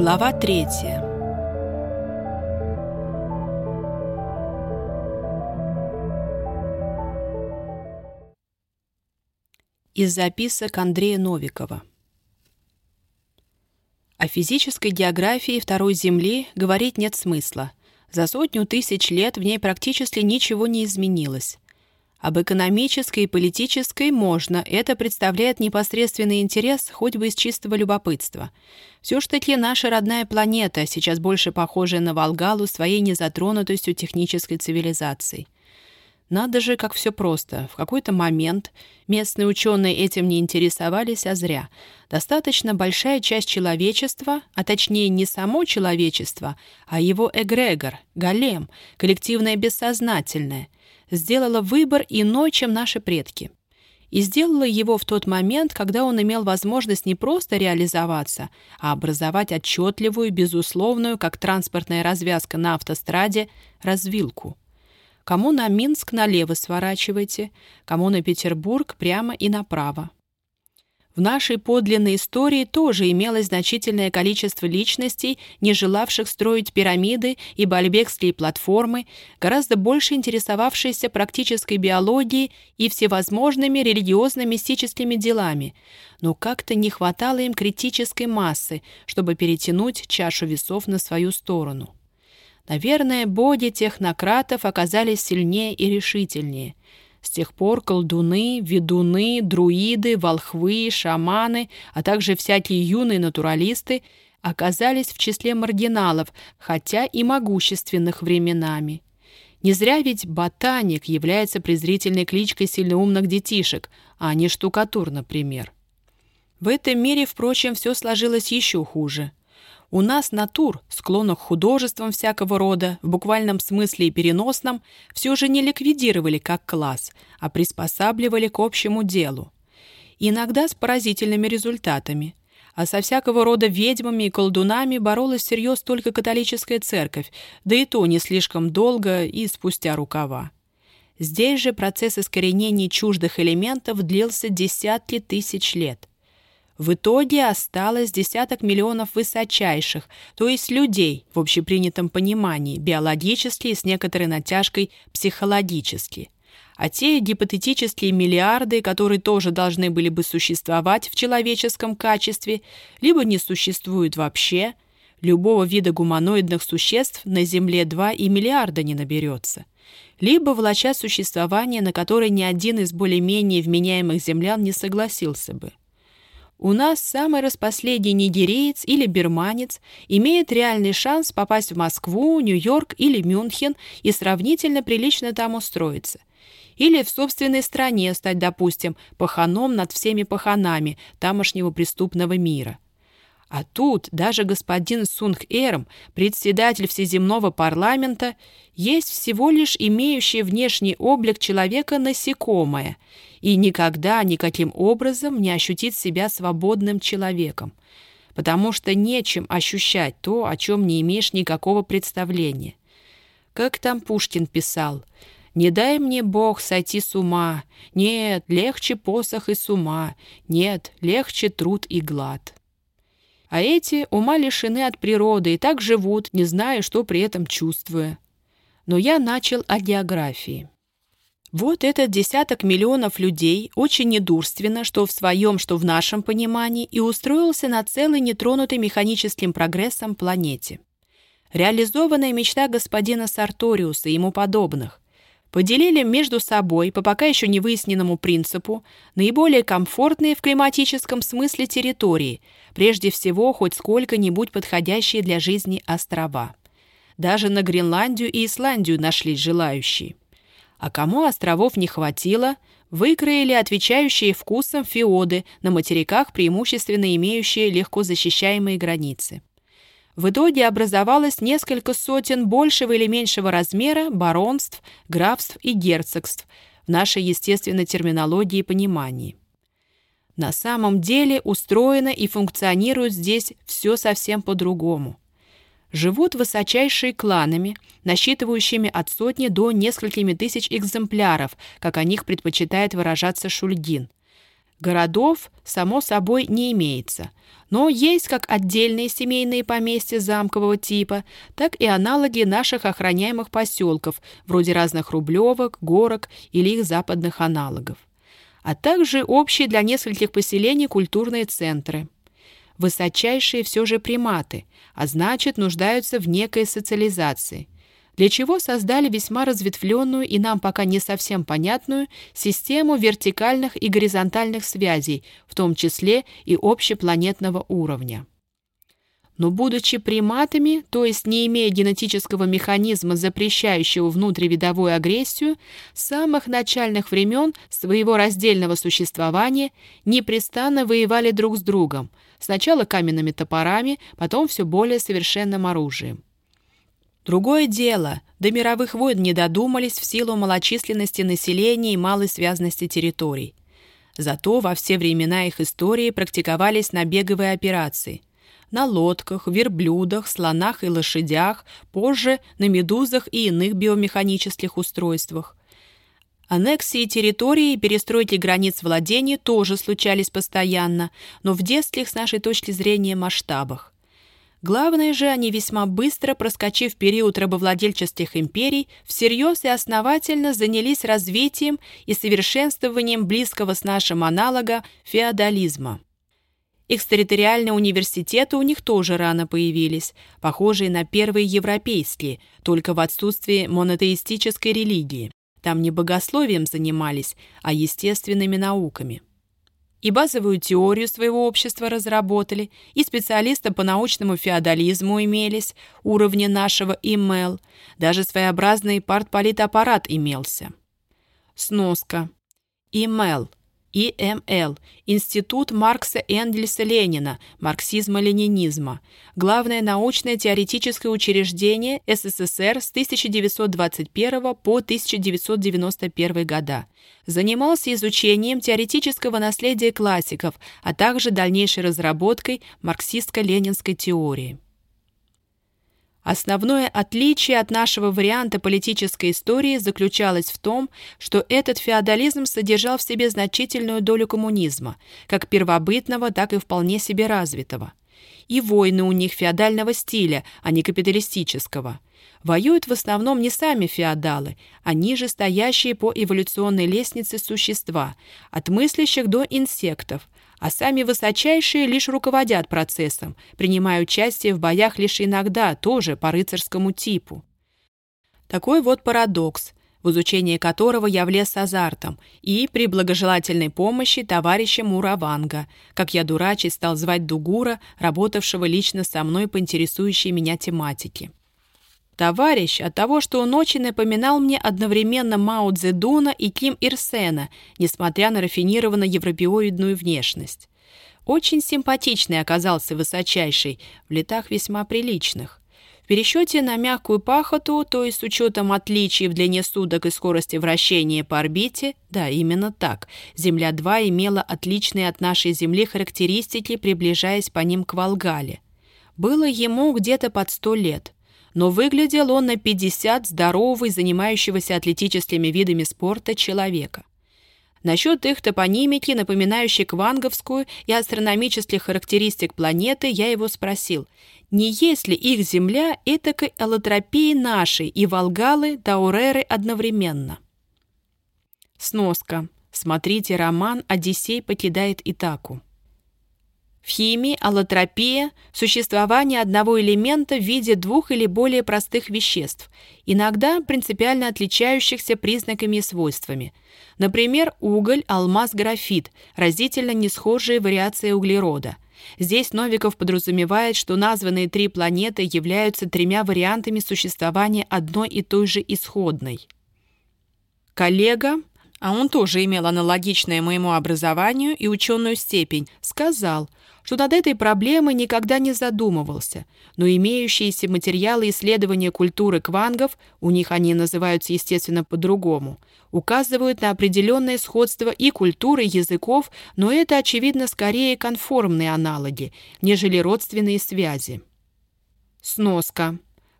Глава третья Из записок Андрея Новикова О физической географии второй Земли говорить нет смысла. За сотню тысяч лет в ней практически ничего не изменилось. Об экономической и политической можно, это представляет непосредственный интерес хоть бы из чистого любопытства. Все ж таки наша родная планета, сейчас больше похожая на Волгалу своей незатронутостью технической цивилизации. Надо же, как все просто. В какой-то момент местные ученые этим не интересовались, а зря. Достаточно большая часть человечества, а точнее не само человечество, а его эгрегор, голем, коллективное бессознательное – сделала выбор иной, чем наши предки. И сделала его в тот момент, когда он имел возможность не просто реализоваться, а образовать отчетливую, безусловную, как транспортная развязка на автостраде, развилку. Кому на Минск налево сворачивайте, кому на Петербург прямо и направо. В нашей подлинной истории тоже имелось значительное количество личностей, не желавших строить пирамиды и бальбекские платформы, гораздо больше интересовавшиеся практической биологией и всевозможными религиозно-мистическими делами, но как-то не хватало им критической массы, чтобы перетянуть чашу весов на свою сторону. Наверное, боди технократов оказались сильнее и решительнее – с тех пор колдуны, ведуны, друиды, волхвы, шаманы, а также всякие юные натуралисты оказались в числе маргиналов, хотя и могущественных временами. Не зря ведь ботаник является презрительной кличкой сильноумных детишек, а не штукатур, например. В этом мире, впрочем, все сложилось еще хуже – у нас натур, склонных к художествам всякого рода, в буквальном смысле и переносном, все же не ликвидировали как класс, а приспосабливали к общему делу. Иногда с поразительными результатами. А со всякого рода ведьмами и колдунами боролась всерьез только католическая церковь, да и то не слишком долго и спустя рукава. Здесь же процесс искоренения чуждых элементов длился десятки тысяч лет. В итоге осталось десяток миллионов высочайших, то есть людей в общепринятом понимании, биологически и с некоторой натяжкой психологически. А те гипотетические миллиарды, которые тоже должны были бы существовать в человеческом качестве, либо не существуют вообще, любого вида гуманоидных существ на Земле 2 и миллиарда не наберется либо влача существование, на которое ни один из более-менее вменяемых землян не согласился бы. У нас самый распоследний нигериец или берманец имеет реальный шанс попасть в Москву, Нью-Йорк или Мюнхен и сравнительно прилично там устроиться. Или в собственной стране стать, допустим, паханом над всеми паханами тамошнего преступного мира – а тут даже господин Сунг-Эрм, председатель всеземного парламента, есть всего лишь имеющий внешний облик человека насекомое и никогда никаким образом не ощутит себя свободным человеком, потому что нечем ощущать то, о чем не имеешь никакого представления. Как там Пушкин писал «Не дай мне Бог сойти с ума, нет, легче посох и с ума, нет, легче труд и глад». А эти ума лишены от природы и так живут, не зная, что при этом чувствуя. Но я начал о географии. Вот этот десяток миллионов людей очень недурственно, что в своем, что в нашем понимании, и устроился на целой нетронутой механическим прогрессом планете. Реализованная мечта господина Сарториуса и ему подобных, поделили между собой по пока еще не выясненному принципу наиболее комфортные в климатическом смысле территории, прежде всего хоть сколько-нибудь подходящие для жизни острова. Даже на Гренландию и Исландию нашлись желающие. А кому островов не хватило, выкроили отвечающие вкусом феоды на материках, преимущественно имеющие легко защищаемые границы. В итоге образовалось несколько сотен большего или меньшего размера баронств, графств и герцогств в нашей естественной терминологии и понимании. На самом деле устроено и функционирует здесь все совсем по-другому. Живут высочайшие кланами, насчитывающими от сотни до несколькими тысяч экземпляров, как о них предпочитает выражаться Шульгин – Городов, само собой, не имеется, но есть как отдельные семейные поместья замкового типа, так и аналоги наших охраняемых поселков, вроде разных рублевок, горок или их западных аналогов, а также общие для нескольких поселений культурные центры. Высочайшие все же приматы, а значит, нуждаются в некой социализации – для чего создали весьма разветвленную и нам пока не совсем понятную систему вертикальных и горизонтальных связей, в том числе и общепланетного уровня. Но будучи приматами, то есть не имея генетического механизма, запрещающего внутривидовую агрессию, с самых начальных времен своего раздельного существования непрестанно воевали друг с другом, сначала каменными топорами, потом все более совершенным оружием. Другое дело, до мировых войн не додумались в силу малочисленности населения и малой связности территорий. Зато во все времена их истории практиковались набеговые операции. На лодках, верблюдах, слонах и лошадях, позже на медузах и иных биомеханических устройствах. Аннексии территории и перестройки границ владений тоже случались постоянно, но в детских, с нашей точки зрения, масштабах. Главное же, они весьма быстро, проскочив период рабовладельческих империй, всерьез и основательно занялись развитием и совершенствованием близкого с нашим аналога феодализма. Экстерриториальные университеты у них тоже рано появились, похожие на первые европейские, только в отсутствии монотеистической религии. Там не богословием занимались, а естественными науками и базовую теорию своего общества разработали, и специалисты по научному феодализму имелись, уровня нашего ИМЭЛ, даже своеобразный партполитаппарат имелся. Сноска. ИМЭЛ ИМЛ – Институт Маркса Энгельса Ленина, марксизма-ленинизма, главное научное теоретическое учреждение СССР с 1921 по 1991 года. Занимался изучением теоретического наследия классиков, а также дальнейшей разработкой марксистско-ленинской теории. Основное отличие от нашего варианта политической истории заключалось в том, что этот феодализм содержал в себе значительную долю коммунизма, как первобытного, так и вполне себе развитого. И войны у них феодального стиля, а не капиталистического. Воюют в основном не сами феодалы, а ниже стоящие по эволюционной лестнице существа, от мыслящих до инсектов – а сами высочайшие лишь руководят процессом, принимая участие в боях лишь иногда, тоже по рыцарскому типу. Такой вот парадокс, в изучение которого я влез с азартом и при благожелательной помощи товарища Мураванга, как я дурачий стал звать Дугура, работавшего лично со мной по интересующей меня тематике. Товарищ от того, что он очень напоминал мне одновременно Мао Цзэдуна и Ким Ир Сена, несмотря на рафинированно европеоидную внешность. Очень симпатичный оказался высочайший, в летах весьма приличных. В пересчете на мягкую пахоту, то есть с учетом отличий в длине суток и скорости вращения по орбите, да, именно так, Земля-2 имела отличные от нашей Земли характеристики, приближаясь по ним к Волгале. Было ему где-то под сто лет – но выглядел он на 50 здоровый, занимающегося атлетическими видами спорта человека. Насчет их топонимики, напоминающей кванговскую и астрономических характеристик планеты, я его спросил, не есть ли их Земля этакой аллотропии нашей и Волгалы, Тауреры одновременно? Сноска. Смотрите роман «Одиссей покидает Итаку». В химии аллотропия – существование одного элемента в виде двух или более простых веществ, иногда принципиально отличающихся признаками и свойствами. Например, уголь, алмаз, графит – разительно несхожие вариации углерода. Здесь Новиков подразумевает, что названные три планеты являются тремя вариантами существования одной и той же исходной. Коллега, а он тоже имел аналогичное моему образованию и ученую степень, сказал – что над этой проблемой никогда не задумывался, но имеющиеся материалы исследования культуры квангов, у них они называются, естественно, по-другому, указывают на определенное сходство и культуры, языков, но это, очевидно, скорее конформные аналоги, нежели родственные связи. Сноска.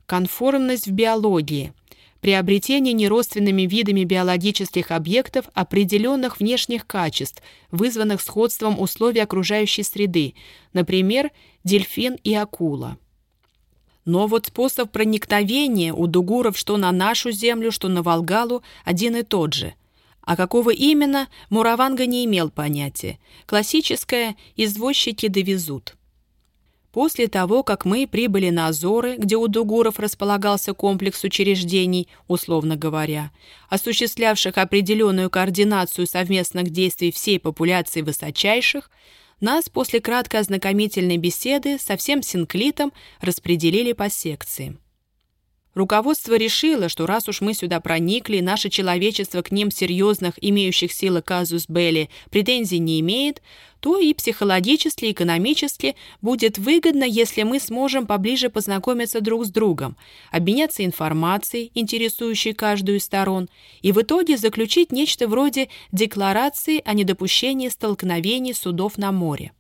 Конформность в биологии – приобретение неродственными видами биологических объектов определенных внешних качеств, вызванных сходством условий окружающей среды, например, дельфин и акула. Но вот способ проникновения у дугуров что на нашу землю, что на Волгалу один и тот же. А какого именно, Мураванга не имел понятия. Классическое «извозчики довезут». После того, как мы прибыли на Азоры, где у Дугуров располагался комплекс учреждений, условно говоря, осуществлявших определенную координацию совместных действий всей популяции высочайших, нас после краткой ознакомительной беседы со всем синклитом распределили по секциям. Руководство решило, что раз уж мы сюда проникли, наше человечество к ним серьезных, имеющих силы казус белли, претензий не имеет, то и психологически, и экономически будет выгодно, если мы сможем поближе познакомиться друг с другом, обменяться информацией, интересующей каждую из сторон, и в итоге заключить нечто вроде декларации о недопущении столкновений судов на море.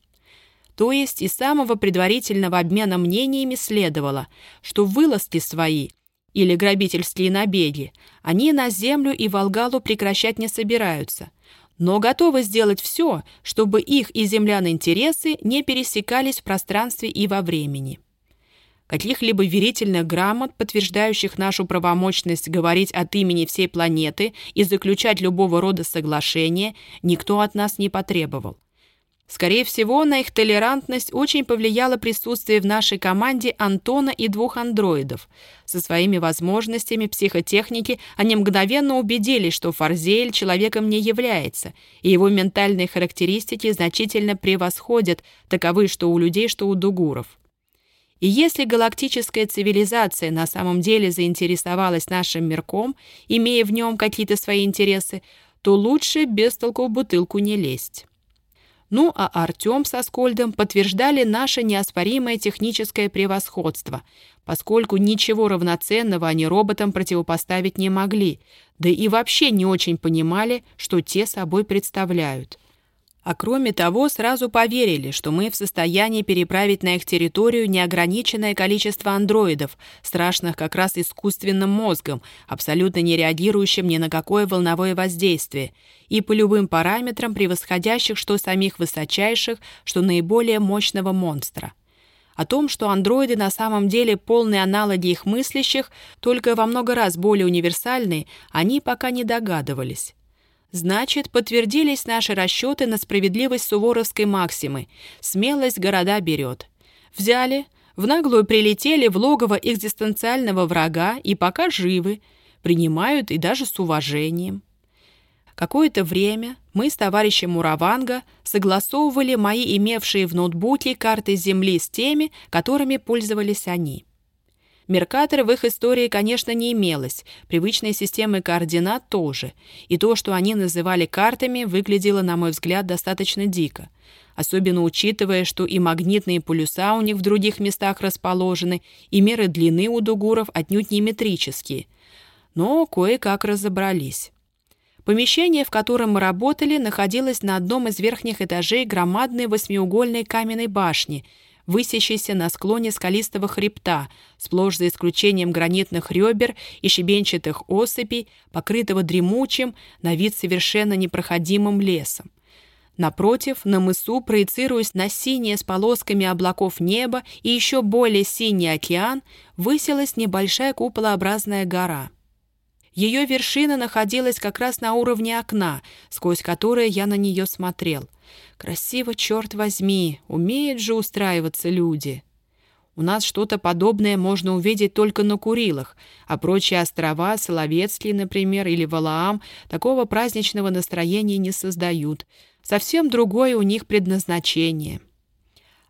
То есть из самого предварительного обмена мнениями следовало, что вылазки свои или грабительские набеги, они на землю и Волгалу прекращать не собираются, но готовы сделать все, чтобы их и землян интересы не пересекались в пространстве и во времени. Каких-либо верительных грамот, подтверждающих нашу правомочность говорить от имени всей планеты и заключать любого рода соглашения, никто от нас не потребовал. Скорее всего, на их толерантность очень повлияло присутствие в нашей команде Антона и двух андроидов. Со своими возможностями психотехники они мгновенно убедились, что Фарзель человеком не является, и его ментальные характеристики значительно превосходят таковы что у людей, что у дугуров. И если галактическая цивилизация на самом деле заинтересовалась нашим мирком, имея в нем какие-то свои интересы, то лучше без толку в бутылку не лезть. Ну а Артем со Скольдом подтверждали наше неоспоримое техническое превосходство, поскольку ничего равноценного они роботам противопоставить не могли, да и вообще не очень понимали, что те собой представляют. А кроме того, сразу поверили, что мы в состоянии переправить на их территорию неограниченное количество андроидов, страшных как раз искусственным мозгом, абсолютно не реагирующим ни на какое волновое воздействие, и по любым параметрам превосходящих что самих высочайших, что наиболее мощного монстра. О том, что андроиды на самом деле полные аналоги их мыслящих, только во много раз более универсальные, они пока не догадывались. Значит, подтвердились наши расчеты на справедливость суворовской максимы. Смелость города берет. Взяли, в наглую прилетели в логово экзистенциального врага и пока живы, принимают и даже с уважением. Какое-то время мы с товарищем Мураванга согласовывали мои имевшие в ноутбуке карты Земли с теми, которыми пользовались они. Меркатора в их истории, конечно, не имелось, привычной системы координат тоже, и то, что они называли картами, выглядело, на мой взгляд, достаточно дико. Особенно учитывая, что и магнитные полюса у них в других местах расположены, и меры длины у дугуров отнюдь не метрические. Но кое-как разобрались. Помещение, в котором мы работали, находилось на одном из верхних этажей громадной восьмиугольной каменной башни – высящийся на склоне скалистого хребта, сплошь за исключением гранитных ребер и щебенчатых осыпей, покрытого дремучим, на вид совершенно непроходимым лесом. Напротив, на мысу, проецируясь на синее с полосками облаков небо и еще более синий океан, высилась небольшая куполообразная гора. Ее вершина находилась как раз на уровне окна, сквозь которое я на нее смотрел — Красиво, черт возьми, умеют же устраиваться люди. У нас что-то подобное можно увидеть только на Курилах, а прочие острова, Соловецкие, например, или Валаам, такого праздничного настроения не создают. Совсем другое у них предназначение.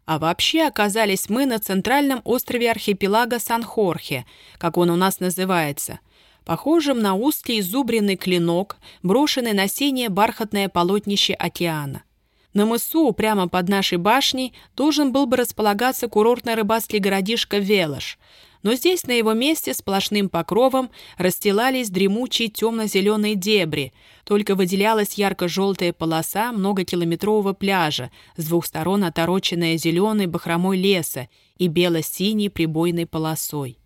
А вообще оказались мы на центральном острове архипелага Сан-Хорхе, как он у нас называется, похожим на узкий изубренный клинок, брошенный на синее бархатное полотнище океана. На мысу, прямо под нашей башней, должен был бы располагаться курортно-рыбацкий городишко Велош, но здесь на его месте сплошным покровом расстилались дремучие темно-зеленые дебри, только выделялась ярко-желтая полоса многокилометрового пляжа, с двух сторон отороченная зеленой бахромой леса и бело-синей прибойной полосой.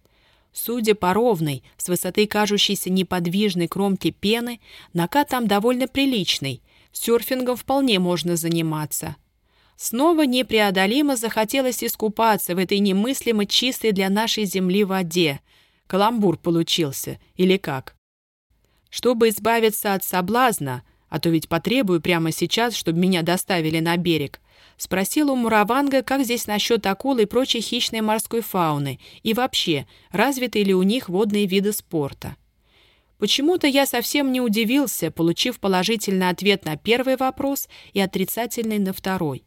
Судя по ровной, с высоты кажущейся неподвижной кромки пены, накат там довольно приличный, серфингом вполне можно заниматься. Снова непреодолимо захотелось искупаться в этой немыслимо чистой для нашей земли воде. Каламбур получился, или как? Чтобы избавиться от соблазна, а то ведь потребую прямо сейчас, чтобы меня доставили на берег, Спросил у Мураванга, как здесь насчет акул и прочей хищной морской фауны, и вообще, развиты ли у них водные виды спорта. Почему-то я совсем не удивился, получив положительный ответ на первый вопрос и отрицательный на второй.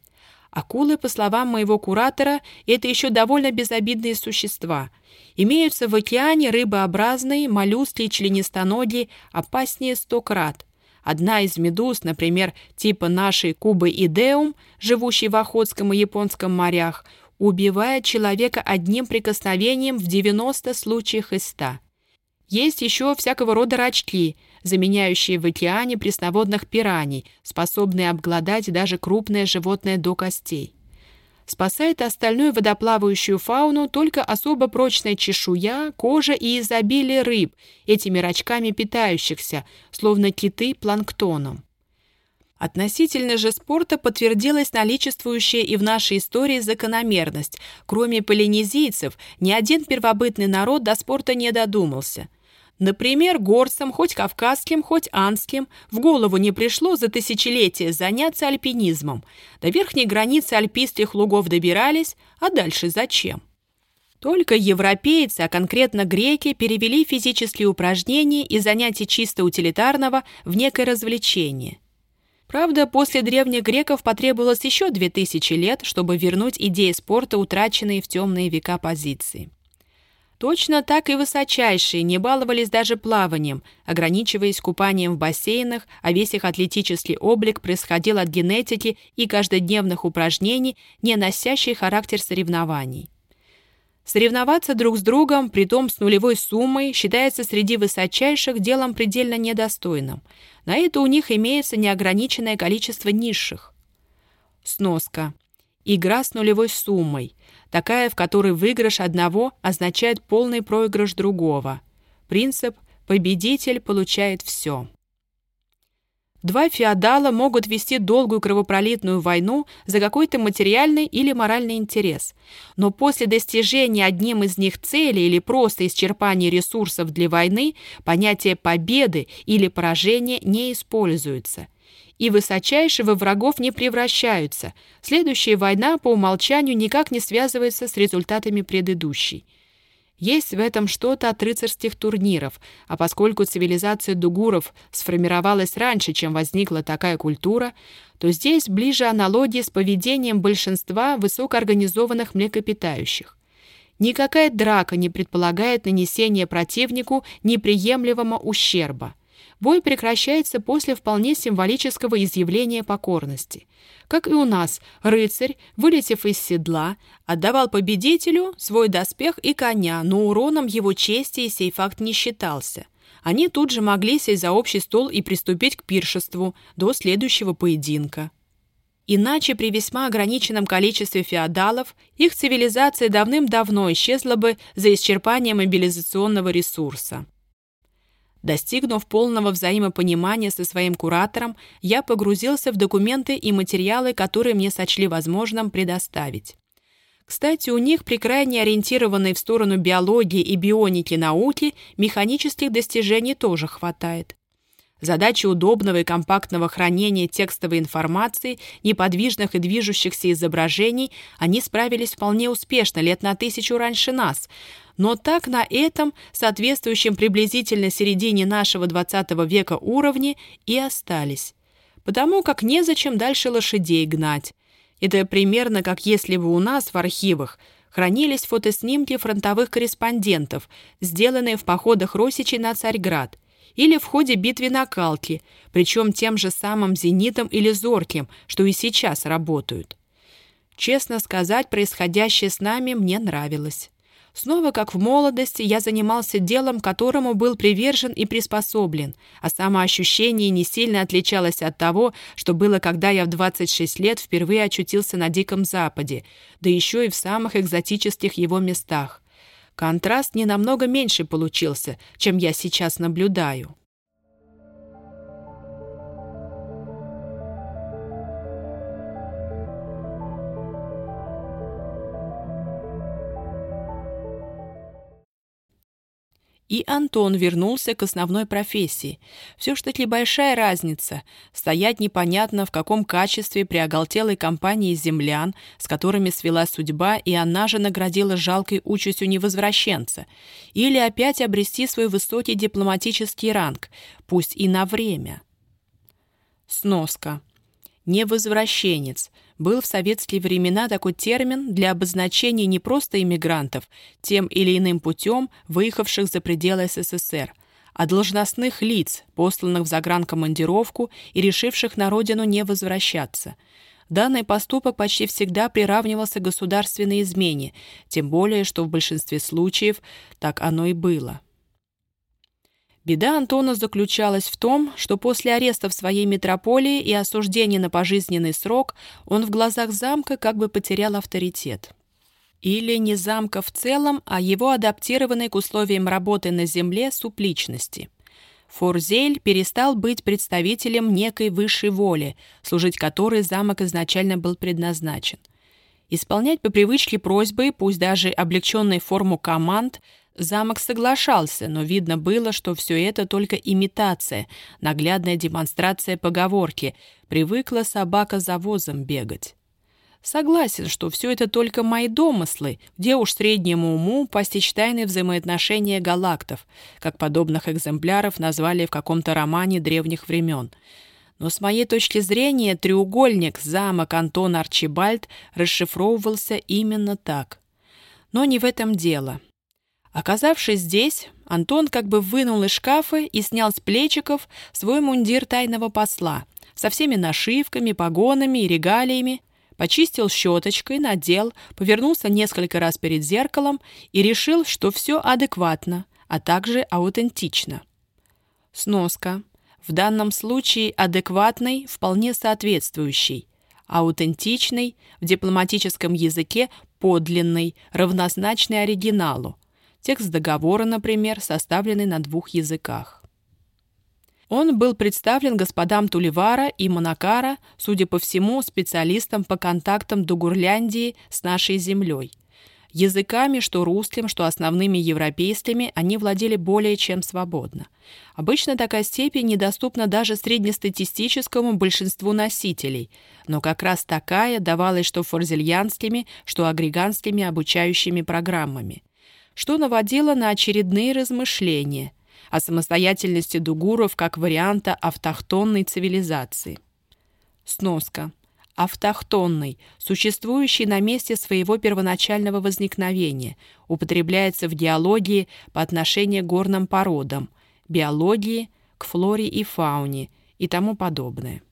Акулы, по словам моего куратора, это еще довольно безобидные существа. Имеются в океане рыбообразные, моллюски и членистоногие, опаснее сто крат. Одна из медуз, например, типа нашей Кубы идеум, живущей в Охотском и Японском морях, убивает человека одним прикосновением в 90 случаях из 100. Есть еще всякого рода рачки, заменяющие в океане пресноводных пираний, способные обглодать даже крупное животное до костей. Спасает остальную водоплавающую фауну только особо прочная чешуя, кожа и изобилие рыб, этими рачками питающихся, словно киты планктоном. Относительно же спорта подтвердилась наличествующая и в нашей истории закономерность. Кроме полинезийцев, ни один первобытный народ до спорта не додумался – Например, горцам, хоть кавказским, хоть анским, в голову не пришло за тысячелетия заняться альпинизмом. До верхней границы альпийских лугов добирались, а дальше зачем? Только европейцы, а конкретно греки, перевели физические упражнения и занятия чисто утилитарного в некое развлечение. Правда, после древних греков потребовалось еще две тысячи лет, чтобы вернуть идеи спорта, утраченные в темные века позиции. Точно так и высочайшие не баловались даже плаванием, ограничиваясь купанием в бассейнах, а весь их атлетический облик происходил от генетики и каждодневных упражнений, не носящий характер соревнований. Соревноваться друг с другом, притом с нулевой суммой, считается среди высочайших делом предельно недостойным. На это у них имеется неограниченное количество низших. Сноска. Игра с нулевой суммой такая, в которой выигрыш одного означает полный проигрыш другого. Принцип «победитель получает все». Два феодала могут вести долгую кровопролитную войну за какой-то материальный или моральный интерес, но после достижения одним из них цели или просто исчерпания ресурсов для войны понятие победы или поражения не используется – и высочайшего врагов не превращаются. Следующая война по умолчанию никак не связывается с результатами предыдущей. Есть в этом что-то от рыцарских турниров, а поскольку цивилизация дугуров сформировалась раньше, чем возникла такая культура, то здесь ближе аналогии с поведением большинства высокоорганизованных млекопитающих. Никакая драка не предполагает нанесение противнику неприемлемого ущерба. Бой прекращается после вполне символического изъявления покорности. Как и у нас, рыцарь, вылетев из седла, отдавал победителю свой доспех и коня, но уроном его чести и сей факт не считался. Они тут же могли сесть за общий стол и приступить к пиршеству до следующего поединка. Иначе при весьма ограниченном количестве феодалов их цивилизация давным-давно исчезла бы за исчерпанием мобилизационного ресурса. Достигнув полного взаимопонимания со своим куратором, я погрузился в документы и материалы, которые мне сочли возможным предоставить. Кстати, у них при крайне ориентированной в сторону биологии и бионики науки механических достижений тоже хватает. Задачи удобного и компактного хранения текстовой информации, неподвижных и движущихся изображений они справились вполне успешно лет на тысячу раньше нас, но так на этом, соответствующем приблизительно середине нашего XX века уровне, и остались. Потому как незачем дальше лошадей гнать. Это примерно как если бы у нас в архивах хранились фотоснимки фронтовых корреспондентов, сделанные в походах Росичей на Царьград – или в ходе битвы на Калке, причем тем же самым «Зенитом» или «Зорким», что и сейчас работают. Честно сказать, происходящее с нами мне нравилось. Снова, как в молодости, я занимался делом, которому был привержен и приспособлен, а самоощущение не сильно отличалось от того, что было, когда я в 26 лет впервые очутился на Диком Западе, да еще и в самых экзотических его местах. контраст не намного меньше получился, чем я сейчас наблюдаю. И Антон вернулся к основной профессии. Все ж таки большая разница. Стоять непонятно в каком качестве при оголтелой компании землян, с которыми свела судьба, и она же наградила жалкой участью невозвращенца. Или опять обрести свой высокий дипломатический ранг, пусть и на время. Сноска. Невозвращенец – был в советские времена такой термин для обозначения не просто иммигрантов, тем или иным путем выехавших за пределы СССР, а должностных лиц, посланных в загранкомандировку и решивших на родину не возвращаться. Данный поступок почти всегда приравнивался к государственной измене, тем более, что в большинстве случаев так оно и было. Беда Антона заключалась в том, что после ареста в своей метрополии и осуждения на пожизненный срок он в глазах замка как бы потерял авторитет. Или не замка в целом, а его адаптированной к условиям работы на земле субличности. Форзель перестал быть представителем некой высшей воли, служить которой замок изначально был предназначен. Исполнять по привычке просьбы, пусть даже облегченной форму команд, Замок соглашался, но видно было, что все это только имитация, наглядная демонстрация поговорки «привыкла собака за возом бегать». Согласен, что все это только мои домыслы, где уж среднему уму постичь тайны взаимоотношения галактов, как подобных экземпляров назвали в каком-то романе древних времен. Но с моей точки зрения треугольник замок Антон Арчибальд расшифровывался именно так. Но не в этом дело. Оказавшись здесь, Антон как бы вынул из шкафа и снял с плечиков свой мундир тайного посла со всеми нашивками, погонами и регалиями, почистил щеточкой, надел, повернулся несколько раз перед зеркалом и решил, что все адекватно, а также аутентично. Сноска. В данном случае адекватный, вполне соответствующий, аутентичный, в дипломатическом языке подлинный, равнозначный оригиналу, Текст договора, например, составленный на двух языках. Он был представлен господам Туливара и Монакара, судя по всему, специалистам по контактам Дугурляндии с нашей землей. Языками, что русским, что основными европейскими, они владели более чем свободно. Обычно такая степень недоступна даже среднестатистическому большинству носителей, но как раз такая давалась что форзельянскими, что агриганскими обучающими программами что наводило на очередные размышления о самостоятельности дугуров как варианта автохтонной цивилизации. Сноска. Автохтонный, существующий на месте своего первоначального возникновения, употребляется в геологии по отношению к горным породам, биологии, к флоре и фауне и тому подобное.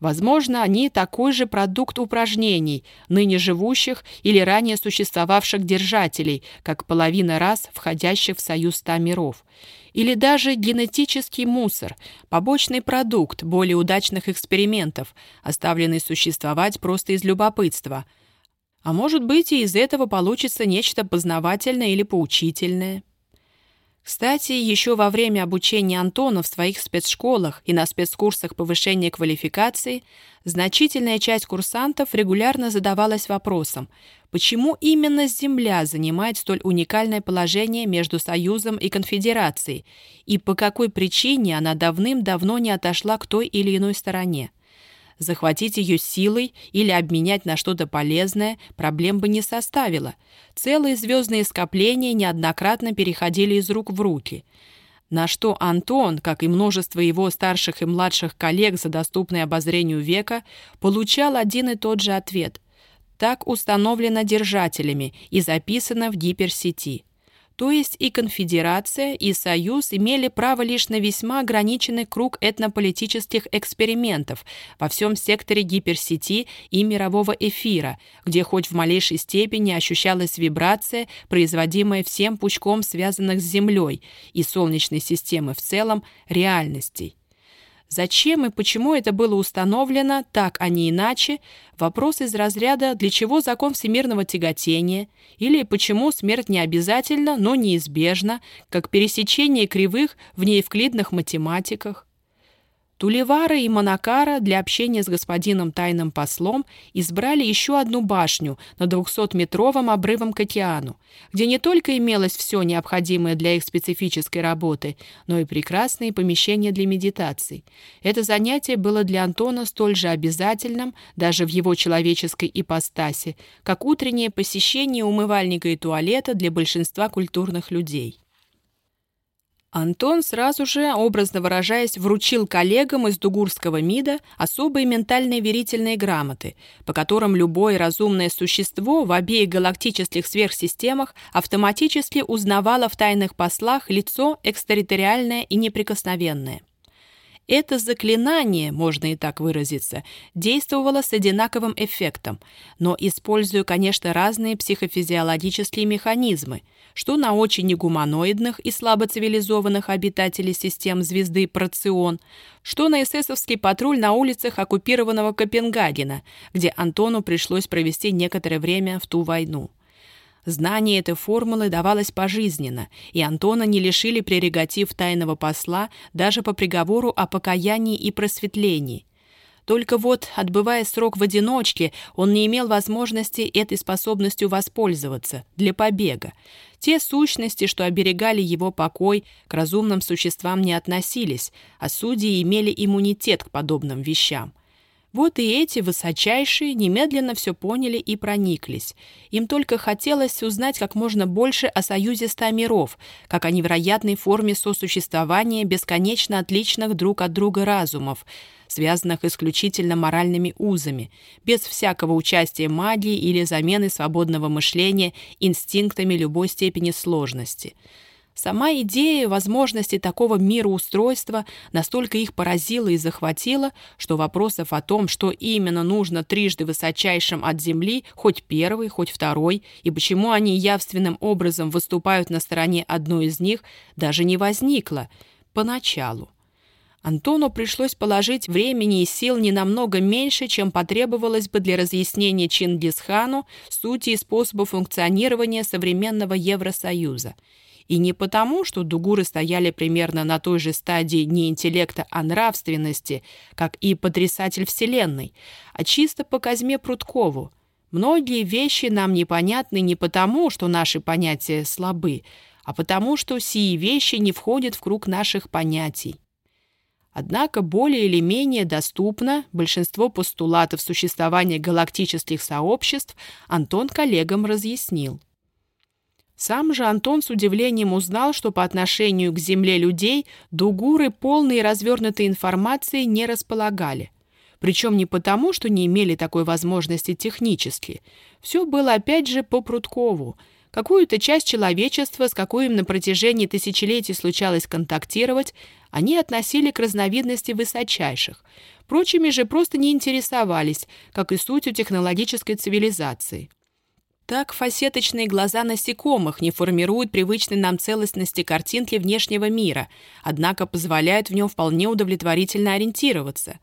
Возможно, они такой же продукт упражнений, ныне живущих или ранее существовавших держателей, как половина раз входящих в союз ста миров. Или даже генетический мусор, побочный продукт более удачных экспериментов, оставленный существовать просто из любопытства. А может быть, и из этого получится нечто познавательное или поучительное. Кстати, еще во время обучения Антона в своих спецшколах и на спецкурсах повышения квалификации значительная часть курсантов регулярно задавалась вопросом, почему именно Земля занимает столь уникальное положение между Союзом и Конфедерацией и по какой причине она давным-давно не отошла к той или иной стороне. Захватить ее силой или обменять на что-то полезное проблем бы не составило. Целые звездные скопления неоднократно переходили из рук в руки. На что Антон, как и множество его старших и младших коллег за доступное обозрению века, получал один и тот же ответ. Так установлено держателями и записано в гиперсети – то есть и конфедерация, и союз имели право лишь на весьма ограниченный круг этнополитических экспериментов во всем секторе гиперсети и мирового эфира, где хоть в малейшей степени ощущалась вибрация, производимая всем пучком связанных с Землей и Солнечной системой в целом реальностей. Зачем и почему это было установлено так, а не иначе, вопрос из разряда «для чего закон всемирного тяготения?» или «почему смерть не обязательно, но неизбежна, как пересечение кривых в неевклидных математиках?» Тулевара и Монакара для общения с господином тайным послом избрали еще одну башню на 200-метровом обрывом к океану, где не только имелось все необходимое для их специфической работы, но и прекрасные помещения для медитаций. Это занятие было для Антона столь же обязательным, даже в его человеческой ипостаси, как утреннее посещение умывальника и туалета для большинства культурных людей. Антон сразу же, образно выражаясь, вручил коллегам из Дугурского МИДа особые ментальные верительные грамоты, по которым любое разумное существо в обеих галактических сверхсистемах автоматически узнавало в тайных послах лицо экстерриториальное и неприкосновенное. Это заклинание, можно и так выразиться, действовало с одинаковым эффектом, но используя, конечно, разные психофизиологические механизмы, что на очень негуманоидных и слабо цивилизованных обитателей систем звезды Процион, что на эсэсовский патруль на улицах оккупированного Копенгагена, где Антону пришлось провести некоторое время в ту войну. Знание этой формулы давалось пожизненно, и Антона не лишили прерогатив тайного посла даже по приговору о покаянии и просветлении. Только вот, отбывая срок в одиночке, он не имел возможности этой способностью воспользоваться для побега. Те сущности, что оберегали его покой, к разумным существам не относились, а судьи имели иммунитет к подобным вещам. Вот и эти высочайшие немедленно все поняли и прониклись. Им только хотелось узнать как можно больше о союзе ста миров, как о невероятной форме сосуществования бесконечно отличных друг от друга разумов, связанных исключительно моральными узами, без всякого участия магии или замены свободного мышления инстинктами любой степени сложности – Сама идея возможности такого мироустройства настолько их поразила и захватила, что вопросов о том, что именно нужно трижды высочайшим от Земли, хоть первый, хоть второй, и почему они явственным образом выступают на стороне одной из них, даже не возникло поначалу. Антону пришлось положить времени и сил не намного меньше, чем потребовалось бы для разъяснения Чингисхану сути и способа функционирования современного Евросоюза – и не потому, что дугуры стояли примерно на той же стадии не интеллекта, а нравственности, как и потрясатель Вселенной, а чисто по Казьме Прудкову. Многие вещи нам непонятны не потому, что наши понятия слабы, а потому, что сии вещи не входят в круг наших понятий. Однако более или менее доступно большинство постулатов существования галактических сообществ Антон коллегам разъяснил. Сам же Антон с удивлением узнал, что по отношению к земле людей дугуры полной и развернутой информации не располагали. Причем не потому, что не имели такой возможности технически. Все было опять же по Прудкову. Какую-то часть человечества, с какой им на протяжении тысячелетий случалось контактировать, они относили к разновидности высочайших. Прочими же просто не интересовались, как и сутью технологической цивилизации. Так фасеточные глаза насекомых не формируют привычной нам целостности картинки внешнего мира, однако позволяют в нем вполне удовлетворительно ориентироваться.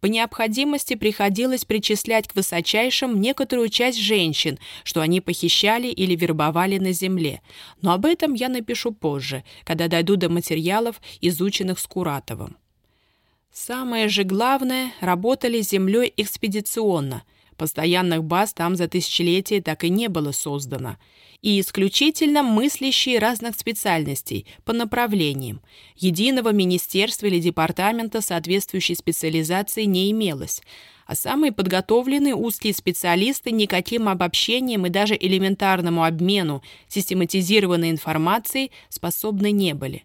По необходимости приходилось причислять к высочайшим некоторую часть женщин, что они похищали или вербовали на земле. Но об этом я напишу позже, когда дойду до материалов, изученных Скуратовым. Самое же главное, работали землей экспедиционно – Постоянных баз там за тысячелетия так и не было создано. И исключительно мыслящие разных специальностей, по направлениям. Единого министерства или департамента соответствующей специализации не имелось а самые подготовленные узкие специалисты никаким обобщением и даже элементарному обмену систематизированной информацией способны не были.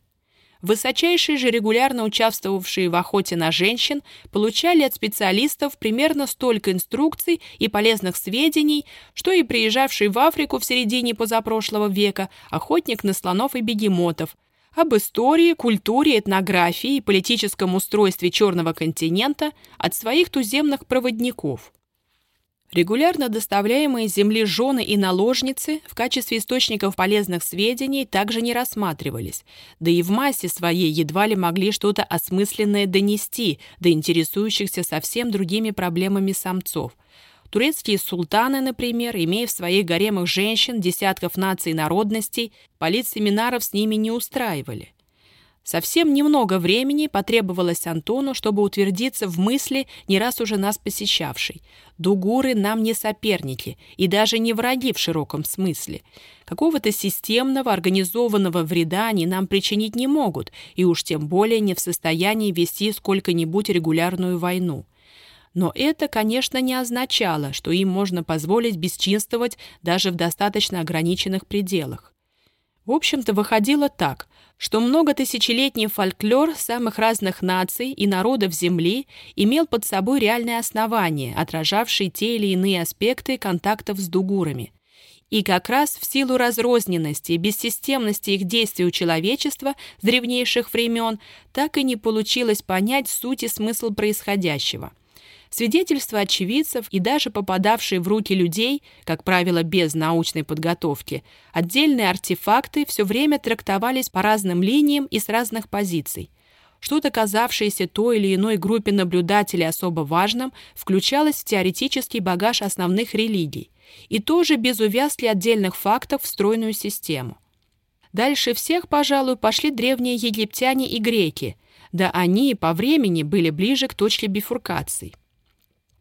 Высочайшие же регулярно участвовавшие в охоте на женщин получали от специалистов примерно столько инструкций и полезных сведений, что и приезжавший в Африку в середине позапрошлого века охотник на слонов и бегемотов, об истории, культуре, этнографии и политическом устройстве Черного континента от своих туземных проводников. Регулярно доставляемые земли жены и наложницы в качестве источников полезных сведений также не рассматривались, да и в массе своей едва ли могли что-то осмысленное донести до интересующихся совсем другими проблемами самцов. Турецкие султаны, например, имея в своих гаремах женщин десятков наций и народностей, политсеминаров с ними не устраивали. Совсем немного времени потребовалось Антону, чтобы утвердиться в мысли, не раз уже нас посещавшей. Дугуры нам не соперники и даже не враги в широком смысле. Какого-то системного, организованного вреда они нам причинить не могут, и уж тем более не в состоянии вести сколько-нибудь регулярную войну. Но это, конечно, не означало, что им можно позволить бесчинствовать даже в достаточно ограниченных пределах. В общем-то, выходило так, что многотысячелетний фольклор самых разных наций и народов Земли имел под собой реальное основание, отражавшее те или иные аспекты контактов с дугурами. И как раз в силу разрозненности и бессистемности их действий у человечества с древнейших времен так и не получилось понять суть и смысл происходящего – Свидетельства очевидцев и даже попадавшие в руки людей, как правило, без научной подготовки, отдельные артефакты все время трактовались по разным линиям и с разных позиций. Что-то казавшееся той или иной группе наблюдателей особо важным включалось в теоретический багаж основных религий и тоже без увязки отдельных фактов в стройную систему. Дальше всех, пожалуй, пошли древние египтяне и греки, да они по времени были ближе к точке бифуркации.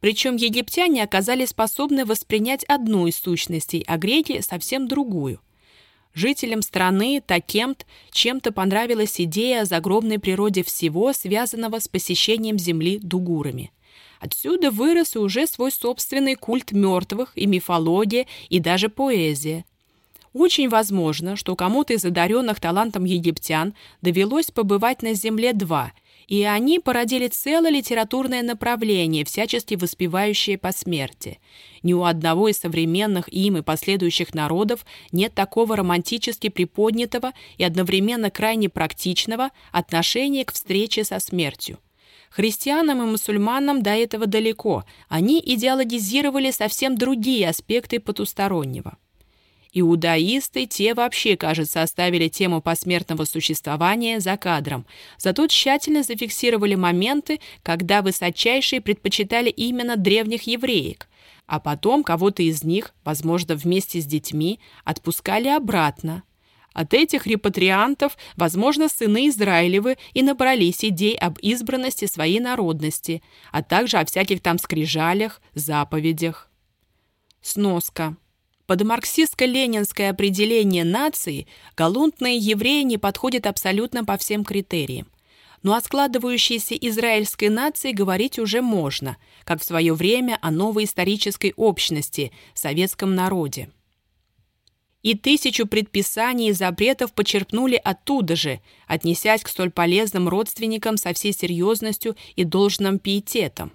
Причем египтяне оказались способны воспринять одну из сущностей, а греки — совсем другую. Жителям страны Такемт чем-то понравилась идея о загробной природе всего, связанного с посещением земли дугурами. Отсюда вырос и уже свой собственный культ мертвых и мифология, и даже поэзия. Очень возможно, что кому-то из одаренных талантом египтян довелось побывать на Земле два — и они породили целое литературное направление, всячески воспевающее по смерти. Ни у одного из современных им и последующих народов нет такого романтически приподнятого и одновременно крайне практичного отношения к встрече со смертью. Христианам и мусульманам до этого далеко, они идеологизировали совсем другие аспекты потустороннего. Иудаисты, те вообще, кажется, оставили тему посмертного существования за кадром, зато тщательно зафиксировали моменты, когда высочайшие предпочитали именно древних евреек, а потом кого-то из них, возможно, вместе с детьми, отпускали обратно. От этих репатриантов, возможно, сыны Израилевы и набрались идей об избранности своей народности, а также о всяких там скрижалях, заповедях. Сноска. Под марксистско-ленинское определение нации галунтные евреи не подходят абсолютно по всем критериям. Но о складывающейся израильской нации говорить уже можно, как в свое время о новой исторической общности, советском народе. И тысячу предписаний и запретов почерпнули оттуда же, отнесясь к столь полезным родственникам со всей серьезностью и должным пиететом.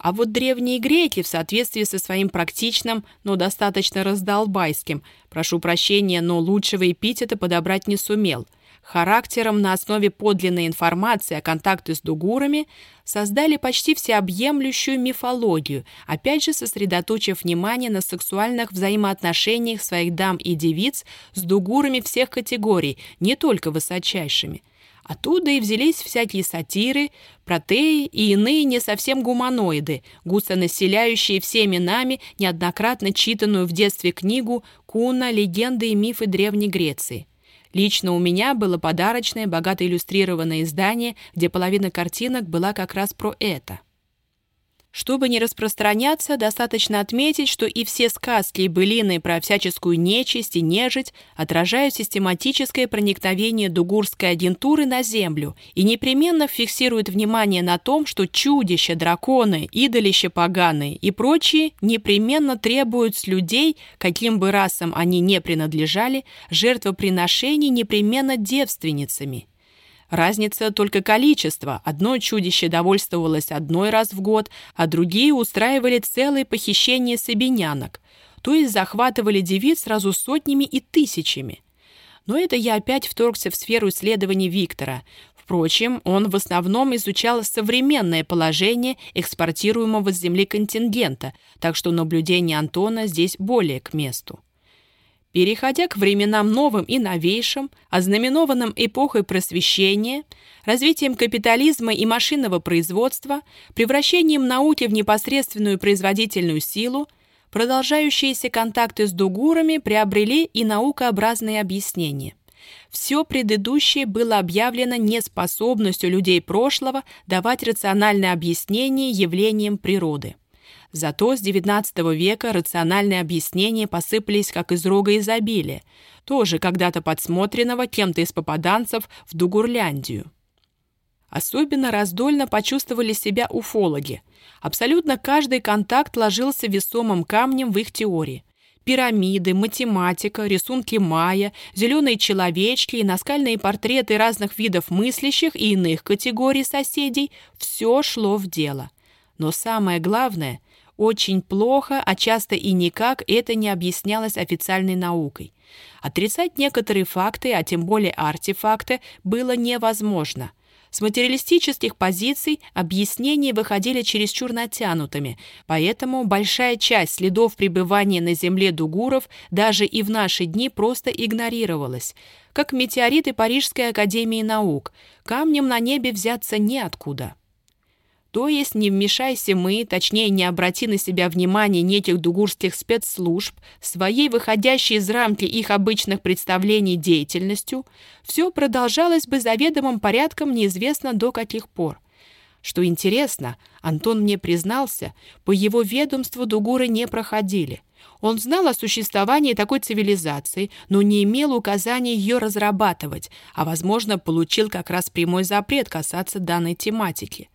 А вот древние греки в соответствии со своим практичным, но достаточно раздолбайским, прошу прощения, но лучшего эпитета подобрать не сумел, характером на основе подлинной информации о контакте с дугурами создали почти всеобъемлющую мифологию, опять же сосредоточив внимание на сексуальных взаимоотношениях своих дам и девиц с дугурами всех категорий, не только высочайшими – Оттуда и взялись всякие сатиры, протеи и иные не совсем гуманоиды, густо населяющие всеми нами неоднократно читанную в детстве книгу «Куна. Легенды и мифы Древней Греции». Лично у меня было подарочное, богато иллюстрированное издание, где половина картинок была как раз про это – чтобы не распространяться, достаточно отметить, что и все сказки и былины про всяческую нечисть и нежить отражают систематическое проникновение дугурской агентуры на Землю и непременно фиксируют внимание на том, что чудища, драконы, идолища поганые и прочие непременно требуют с людей, каким бы расам они не принадлежали, жертвоприношений непременно девственницами – Разница только количество. Одно чудище довольствовалось одной раз в год, а другие устраивали целые похищения сабинянок, то есть захватывали девиц сразу сотнями и тысячами. Но это я опять вторгся в сферу исследований Виктора. Впрочем, он в основном изучал современное положение экспортируемого с Земли контингента, так что наблюдение Антона здесь более к месту. Переходя к временам новым и новейшим, ознаменованным эпохой просвещения, развитием капитализма и машинного производства, превращением науки в непосредственную производительную силу, продолжающиеся контакты с дугурами приобрели и наукообразные объяснения. Все предыдущее было объявлено неспособностью людей прошлого давать рациональное объяснение явлениям природы. Зато с XIX века рациональные объяснения посыпались как из рога изобилия, тоже когда-то подсмотренного кем-то из попаданцев в Дугурляндию. Особенно раздольно почувствовали себя уфологи. Абсолютно каждый контакт ложился весомым камнем в их теории. Пирамиды, математика, рисунки майя, зеленые человечки и наскальные портреты разных видов мыслящих и иных категорий соседей – все шло в дело. Но самое главное – очень плохо, а часто и никак это не объяснялось официальной наукой. Отрицать некоторые факты, а тем более артефакты, было невозможно. С материалистических позиций объяснения выходили чересчур натянутыми, поэтому большая часть следов пребывания на Земле дугуров даже и в наши дни просто игнорировалась, как метеориты Парижской академии наук, камнем на небе взяться неоткуда. То есть не вмешайся мы, точнее не обрати на себя внимание неких дугурских спецслужб, своей выходящей из рамки их обычных представлений деятельностью, все продолжалось бы заведомым порядком неизвестно до каких пор. Что интересно, Антон мне признался, по его ведомству дугуры не проходили. Он знал о существовании такой цивилизации, но не имел указания ее разрабатывать, а, возможно, получил как раз прямой запрет касаться данной тематики.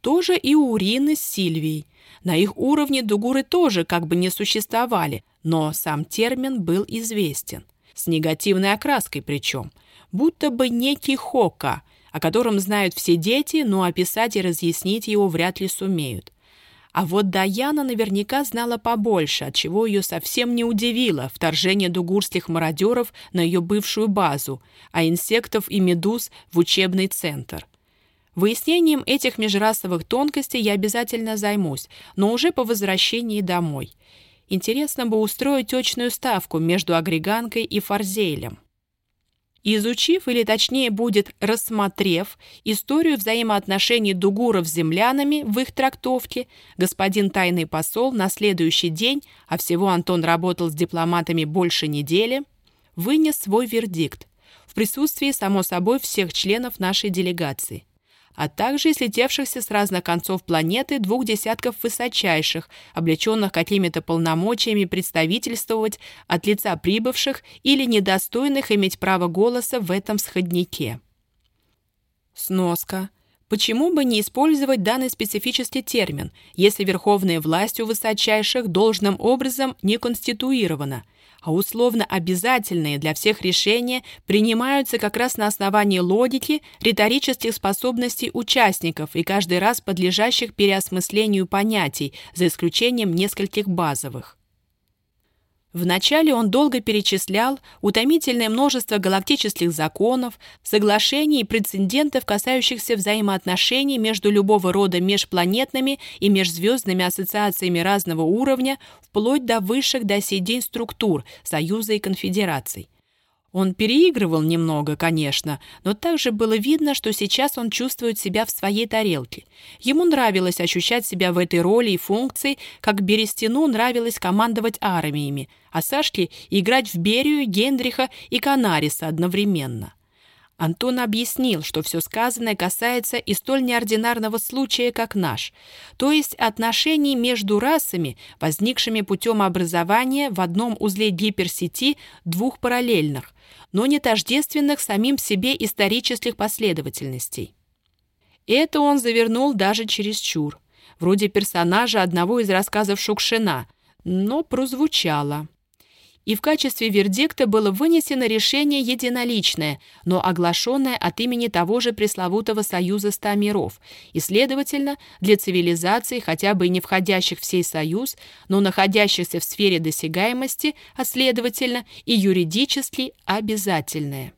Тоже и у Урины с Сильвией. На их уровне дугуры тоже как бы не существовали, но сам термин был известен. С негативной окраской причем. Будто бы некий хока, о котором знают все дети, но описать и разъяснить его вряд ли сумеют. А вот Даяна наверняка знала побольше, от чего ее совсем не удивило вторжение дугурских мародеров на ее бывшую базу, а инсектов и медуз в учебный центр. Выяснением этих межрасовых тонкостей я обязательно займусь, но уже по возвращении домой. Интересно бы устроить точную ставку между агреганкой и форзейлем. Изучив, или точнее будет рассмотрев, историю взаимоотношений дугуров с землянами в их трактовке, господин тайный посол на следующий день, а всего Антон работал с дипломатами больше недели, вынес свой вердикт в присутствии, само собой, всех членов нашей делегации а также слетевшихся с разных концов планеты двух десятков высочайших, облеченных какими-то полномочиями представительствовать от лица прибывших или недостойных иметь право голоса в этом сходнике. Сноска. Почему бы не использовать данный специфический термин, если верховная власть у высочайших должным образом не конституирована – а условно обязательные для всех решения принимаются как раз на основании логики, риторических способностей участников и каждый раз подлежащих переосмыслению понятий, за исключением нескольких базовых. Вначале он долго перечислял утомительное множество галактических законов, соглашений и прецедентов, касающихся взаимоотношений между любого рода межпланетными и межзвездными ассоциациями разного уровня, вплоть до высших до сей день структур Союза и Конфедераций. Он переигрывал немного, конечно, но также было видно, что сейчас он чувствует себя в своей тарелке. Ему нравилось ощущать себя в этой роли и функции, как Берестину нравилось командовать армиями, а Сашке играть в Берию, Генриха и Канариса одновременно. Антон объяснил, что все сказанное касается и столь неординарного случая, как наш, то есть отношений между расами, возникшими путем образования в одном узле гиперсети двух параллельных, но не тождественных самим себе исторических последовательностей. Это он завернул даже чересчур, вроде персонажа одного из рассказов Шукшина, но прозвучало и в качестве вердикта было вынесено решение единоличное, но оглашенное от имени того же пресловутого Союза ста миров, и, следовательно, для цивилизаций, хотя бы и не входящих в сей союз, но находящихся в сфере досягаемости, а, следовательно, и юридически обязательное.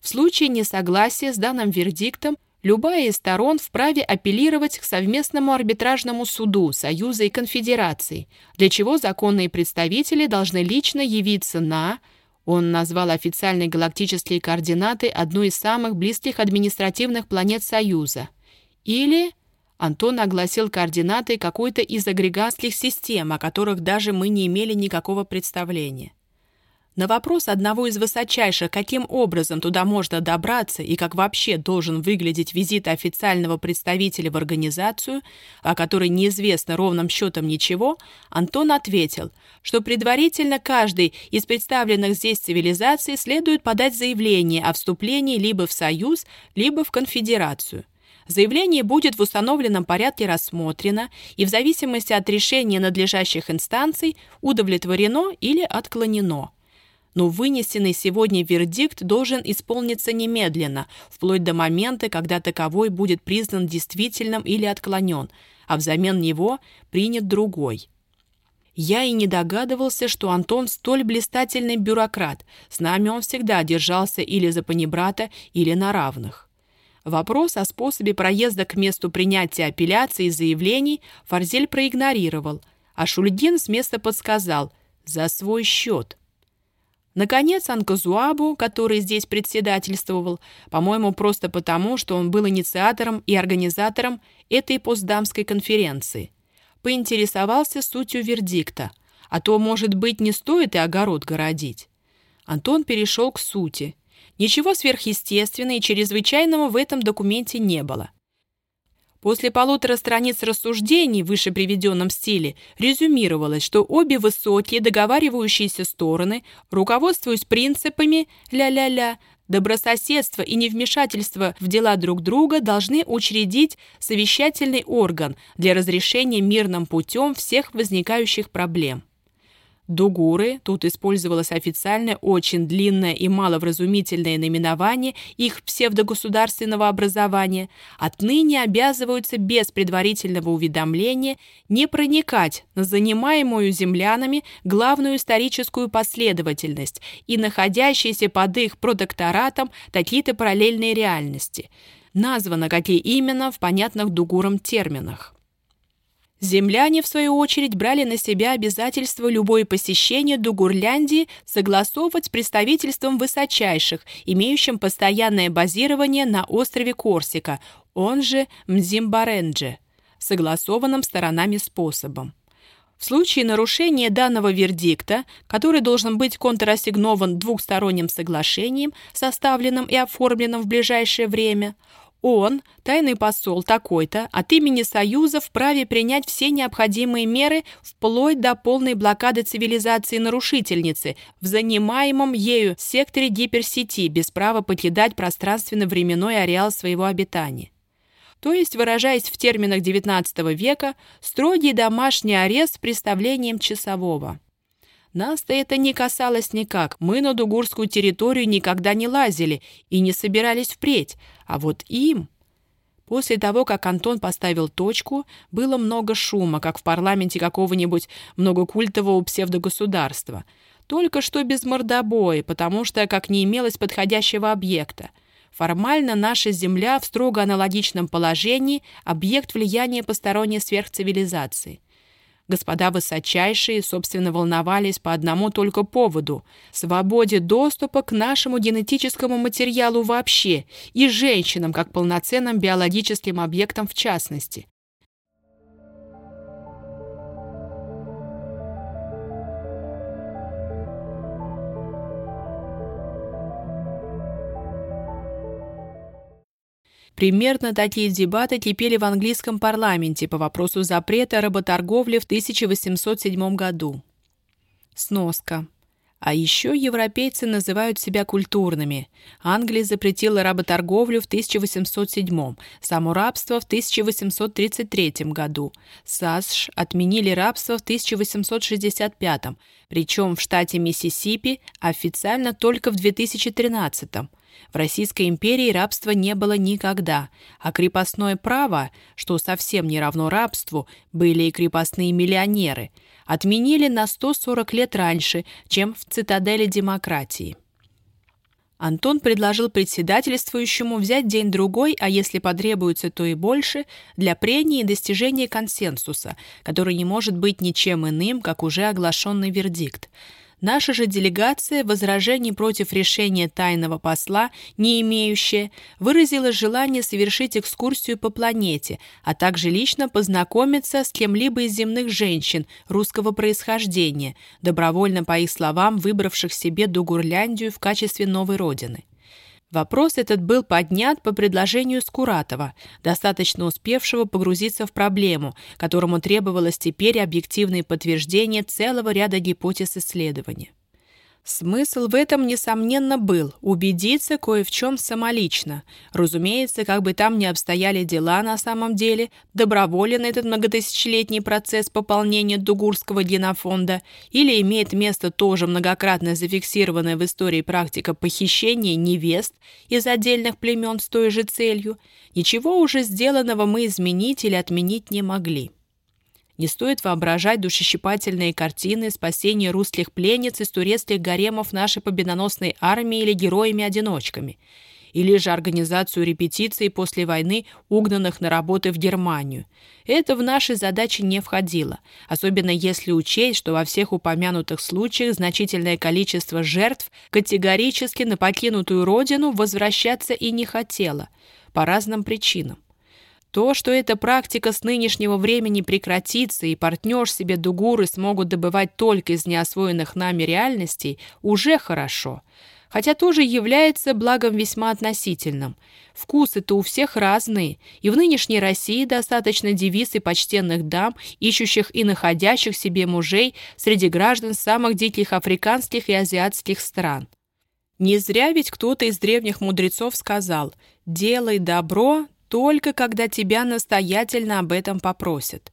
В случае несогласия с данным вердиктом любая из сторон вправе апеллировать к совместному арбитражному суду Союза и Конфедерации, для чего законные представители должны лично явиться на... Он назвал официальные галактические координаты одной из самых близких административных планет Союза. Или... Антон огласил координаты какой-то из агрегатских систем, о которых даже мы не имели никакого представления. На вопрос одного из высочайших, каким образом туда можно добраться и как вообще должен выглядеть визит официального представителя в организацию, о которой неизвестно ровным счетом ничего, Антон ответил, что предварительно каждый из представленных здесь цивилизаций следует подать заявление о вступлении либо в Союз, либо в Конфедерацию. Заявление будет в установленном порядке рассмотрено и в зависимости от решения надлежащих инстанций удовлетворено или отклонено но вынесенный сегодня вердикт должен исполниться немедленно, вплоть до момента, когда таковой будет признан действительным или отклонен, а взамен него принят другой. Я и не догадывался, что Антон столь блистательный бюрократ. С нами он всегда держался или за панибрата, или на равных. Вопрос о способе проезда к месту принятия апелляции и заявлений Фарзель проигнорировал, а Шульгин с места подсказал «за свой счет». Наконец, Анказуабу, который здесь председательствовал, по-моему, просто потому, что он был инициатором и организатором этой постдамской конференции, поинтересовался сутью вердикта, а то, может быть, не стоит и огород городить. Антон перешел к сути. Ничего сверхъестественного и чрезвычайного в этом документе не было. После полутора страниц рассуждений в выше приведенном стиле резюмировалось, что обе высокие договаривающиеся стороны, руководствуясь принципами «ля-ля-ля», добрососедства и невмешательства в дела друг друга должны учредить совещательный орган для разрешения мирным путем всех возникающих проблем. Дугуры, тут использовалось официальное, очень длинное и маловразумительное наименование их псевдогосударственного образования, отныне обязываются без предварительного уведомления не проникать на занимаемую землянами главную историческую последовательность и находящиеся под их протекторатом какие-то параллельные реальности. Названо какие именно в понятных дугурам терминах. Земляне, в свою очередь, брали на себя обязательство любое посещение Дугурляндии согласовывать с представительством высочайших, имеющим постоянное базирование на острове Корсика, он же Мзимбарендже, согласованным сторонами способом. В случае нарушения данного вердикта, который должен быть контрассигнован двухсторонним соглашением, составленным и оформленным в ближайшее время – он, тайный посол такой-то, от имени Союза вправе принять все необходимые меры вплоть до полной блокады цивилизации нарушительницы в занимаемом ею секторе гиперсети без права покидать пространственно-временной ареал своего обитания. То есть, выражаясь в терминах XIX века, строгий домашний арест с представлением часового. Нас-то это не касалось никак. Мы на дугурскую территорию никогда не лазили и не собирались впредь. А вот им... После того, как Антон поставил точку, было много шума, как в парламенте какого-нибудь многокультового псевдогосударства. Только что без мордобоя, потому что как не имелось подходящего объекта. Формально наша Земля в строго аналогичном положении – объект влияния посторонней сверхцивилизации. Господа высочайшие, собственно, волновались по одному только поводу – свободе доступа к нашему генетическому материалу вообще и женщинам как полноценным биологическим объектам в частности. Примерно такие дебаты кипели в английском парламенте по вопросу запрета работорговли в 1807 году. Сноска. А еще европейцы называют себя культурными. Англия запретила работорговлю в 1807, само рабство в 1833 году. САСШ отменили рабство в 1865, причем в штате Миссисипи официально только в 2013. В Российской империи рабства не было никогда, а крепостное право, что совсем не равно рабству, были и крепостные миллионеры, отменили на 140 лет раньше, чем в цитадели демократии. Антон предложил председательствующему взять день-другой, а если потребуется, то и больше, для прения и достижения консенсуса, который не может быть ничем иным, как уже оглашенный вердикт – Наша же делегация возражений против решения тайного посла, не имеющая, выразила желание совершить экскурсию по планете, а также лично познакомиться с кем-либо из земных женщин русского происхождения, добровольно, по их словам, выбравших себе Дугурляндию в качестве новой родины. Вопрос этот был поднят по предложению Скуратова, достаточно успевшего погрузиться в проблему, которому требовалось теперь объективное подтверждение целого ряда гипотез исследования. Смысл в этом, несомненно, был убедиться кое в чем самолично. Разумеется, как бы там ни обстояли дела на самом деле, доброволен этот многотысячелетний процесс пополнения дугурского генофонда или имеет место тоже многократно зафиксированная в истории практика похищения невест из отдельных племен с той же целью, ничего уже сделанного мы изменить или отменить не могли. Не стоит воображать душещипательные картины спасения русских пленниц из турецких гаремов нашей победоносной армии или героями-одиночками, или же организацию репетиций после войны, угнанных на работы в Германию. Это в наши задачи не входило, особенно если учесть, что во всех упомянутых случаях значительное количество жертв категорически на покинутую родину возвращаться и не хотело, по разным причинам. То, что эта практика с нынешнего времени прекратится и партнер себе дугуры смогут добывать только из неосвоенных нами реальностей, уже хорошо. Хотя тоже является благом весьма относительным. Вкусы-то у всех разные, и в нынешней России достаточно девиз и почтенных дам, ищущих и находящих себе мужей среди граждан самых диких африканских и азиатских стран. Не зря ведь кто-то из древних мудрецов сказал «делай добро, только когда тебя настоятельно об этом попросят.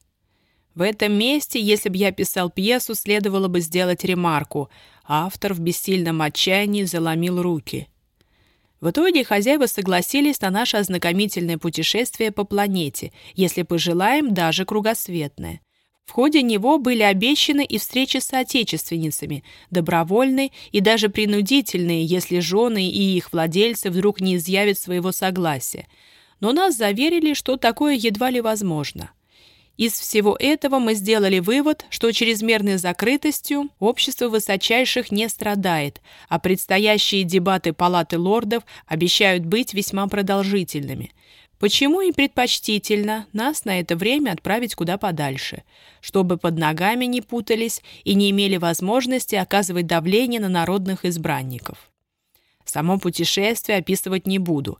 В этом месте, если бы я писал пьесу, следовало бы сделать ремарку. Автор в бессильном отчаянии заломил руки. В итоге хозяева согласились на наше ознакомительное путешествие по планете, если пожелаем, даже кругосветное. В ходе него были обещаны и встречи с соотечественницами, добровольные и даже принудительные, если жены и их владельцы вдруг не изъявят своего согласия – но нас заверили, что такое едва ли возможно. Из всего этого мы сделали вывод, что чрезмерной закрытостью общество высочайших не страдает, а предстоящие дебаты Палаты лордов обещают быть весьма продолжительными. Почему и предпочтительно нас на это время отправить куда подальше, чтобы под ногами не путались и не имели возможности оказывать давление на народных избранников. Само путешествие описывать не буду.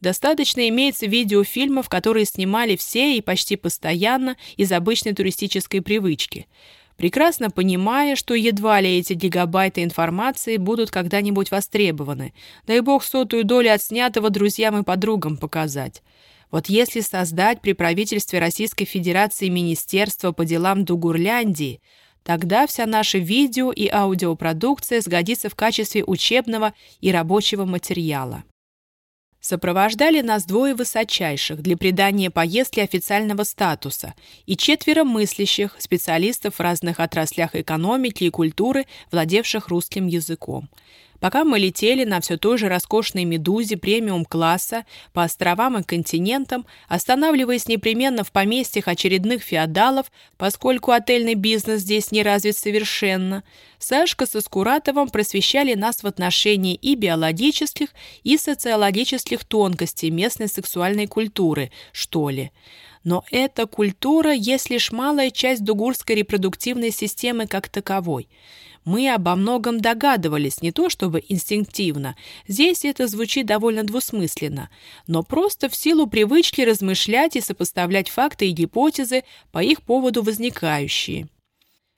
Достаточно имеется видеофильмов, которые снимали все и почти постоянно из обычной туристической привычки. Прекрасно понимая, что едва ли эти гигабайты информации будут когда-нибудь востребованы. Дай бог сотую долю от снятого друзьям и подругам показать. Вот если создать при правительстве Российской Федерации Министерство по делам Дугурляндии, тогда вся наша видео и аудиопродукция сгодится в качестве учебного и рабочего материала. Сопровождали нас двое высочайших для придания поездки официального статуса и четверо мыслящих, специалистов в разных отраслях экономики и культуры, владевших русским языком – Пока мы летели на все той же роскошной «Медузе» премиум-класса по островам и континентам, останавливаясь непременно в поместьях очередных феодалов, поскольку отельный бизнес здесь не развит совершенно, Сашка со Скуратовым просвещали нас в отношении и биологических, и социологических тонкостей местной сексуальной культуры, что ли. Но эта культура есть лишь малая часть дугурской репродуктивной системы как таковой – мы обо многом догадывались, не то чтобы инстинктивно. Здесь это звучит довольно двусмысленно, но просто в силу привычки размышлять и сопоставлять факты и гипотезы по их поводу возникающие.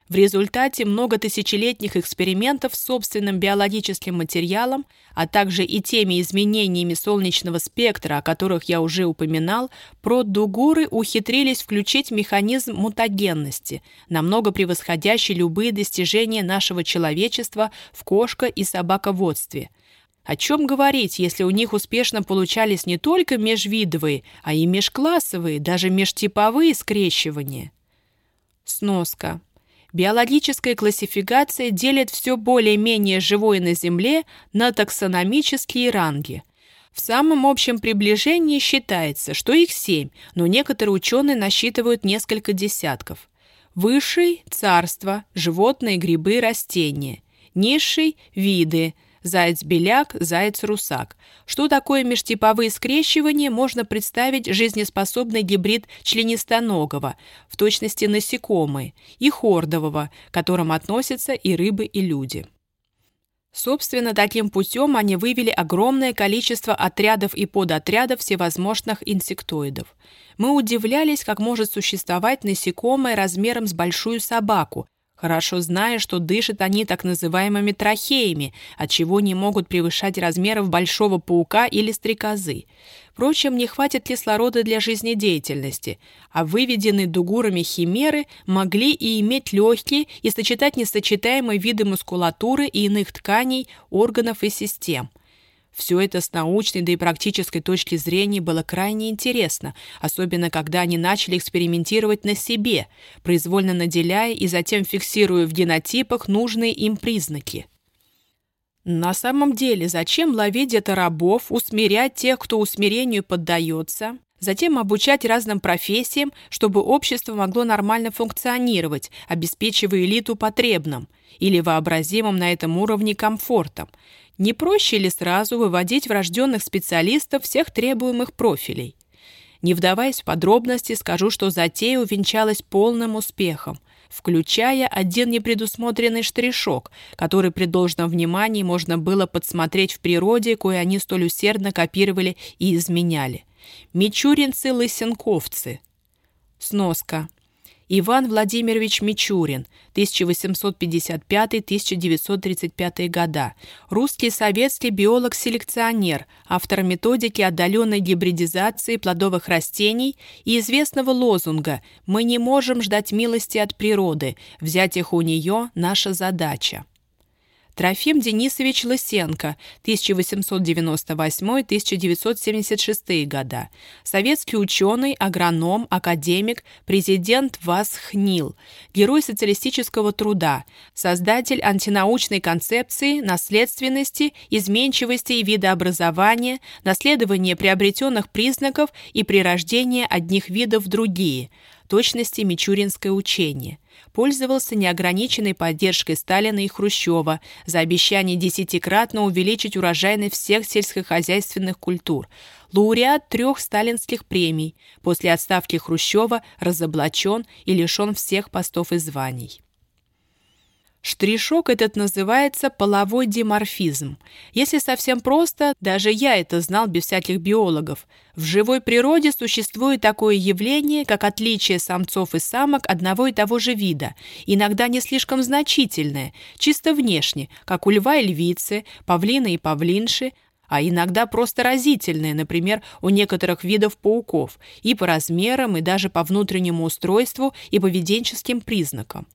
В результате многотысячелетних экспериментов с собственным биологическим материалом, а также и теми изменениями солнечного спектра, о которых я уже упоминал, продугуры ухитрились включить механизм мутагенности, намного превосходящий любые достижения нашего человечества в кошка- и собаководстве – о чем говорить, если у них успешно получались не только межвидовые, а и межклассовые, даже межтиповые скрещивания? Сноска. Биологическая классификация делит все более-менее живое на Земле на таксономические ранги. В самом общем приближении считается, что их семь, но некоторые ученые насчитывают несколько десятков. Высший – царство, животные, грибы, растения. Низший – виды – заяц-беляк, заяц-русак. Что такое межтиповые скрещивания, можно представить жизнеспособный гибрид членистоногого, в точности насекомые, и хордового, к которым относятся и рыбы, и люди. Собственно, таким путем они вывели огромное количество отрядов и подотрядов всевозможных инсектоидов. Мы удивлялись, как может существовать насекомое размером с большую собаку, хорошо зная, что дышат они так называемыми трахеями, отчего не могут превышать размеров большого паука или стрекозы. Впрочем, не хватит кислорода для жизнедеятельности, а выведенные дугурами химеры могли и иметь легкие и сочетать несочетаемые виды мускулатуры и иных тканей, органов и систем – все это с научной, да и практической точки зрения было крайне интересно, особенно когда они начали экспериментировать на себе, произвольно наделяя и затем фиксируя в генотипах нужные им признаки. На самом деле, зачем ловить это рабов, усмирять тех, кто усмирению поддается, затем обучать разным профессиям, чтобы общество могло нормально функционировать, обеспечивая элиту потребным или вообразимым на этом уровне комфортом – не проще ли сразу выводить врожденных специалистов всех требуемых профилей? Не вдаваясь в подробности, скажу, что затея увенчалась полным успехом, включая один непредусмотренный штришок, который при должном внимании можно было подсмотреть в природе, кое они столь усердно копировали и изменяли. Мичуринцы-лысенковцы. Сноска. Иван Владимирович Мичурин, 1855-1935 года, русский советский биолог-селекционер, автор методики отдаленной гибридизации плодовых растений и известного лозунга «Мы не можем ждать милости от природы, взять их у нее – наша задача». Трофим Денисович Лысенко, 1898-1976 года. Советский ученый, агроном, академик, президент ВАЗ ХНИЛ, герой социалистического труда, создатель антинаучной концепции наследственности, изменчивости и видообразования, наследования приобретенных признаков и прирождения одних видов в другие, точности Мичуринское учение – пользовался неограниченной поддержкой Сталина и Хрущева за обещание десятикратно увеличить урожайность всех сельскохозяйственных культур, лауреат трех сталинских премий, после отставки Хрущева разоблачен и лишен всех постов и званий. Штришок этот называется половой диморфизм. Если совсем просто, даже я это знал без всяких биологов. В живой природе существует такое явление, как отличие самцов и самок одного и того же вида, иногда не слишком значительное, чисто внешне, как у льва и львицы, павлина и павлинши, а иногда просто разительное, например, у некоторых видов пауков, и по размерам, и даже по внутреннему устройству и поведенческим признакам.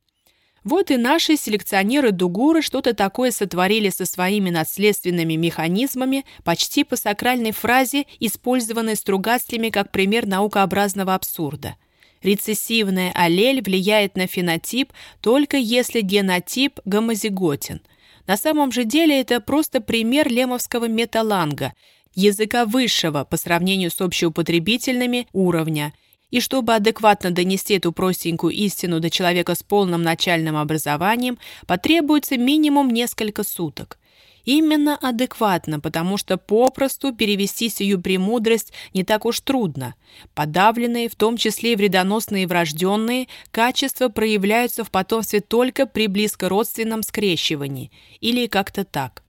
Вот и наши селекционеры-дугуры что-то такое сотворили со своими наследственными механизмами почти по сакральной фразе, использованной Стругацкими как пример наукообразного абсурда. Рецессивная аллель влияет на фенотип только если генотип гомозиготен. На самом же деле это просто пример лемовского металанга, языка высшего по сравнению с общеупотребительными уровня – и чтобы адекватно донести эту простенькую истину до человека с полным начальным образованием, потребуется минимум несколько суток. Именно адекватно, потому что попросту перевести сию премудрость не так уж трудно. Подавленные, в том числе и вредоносные и врожденные, качества проявляются в потомстве только при близкородственном скрещивании, или как-то так.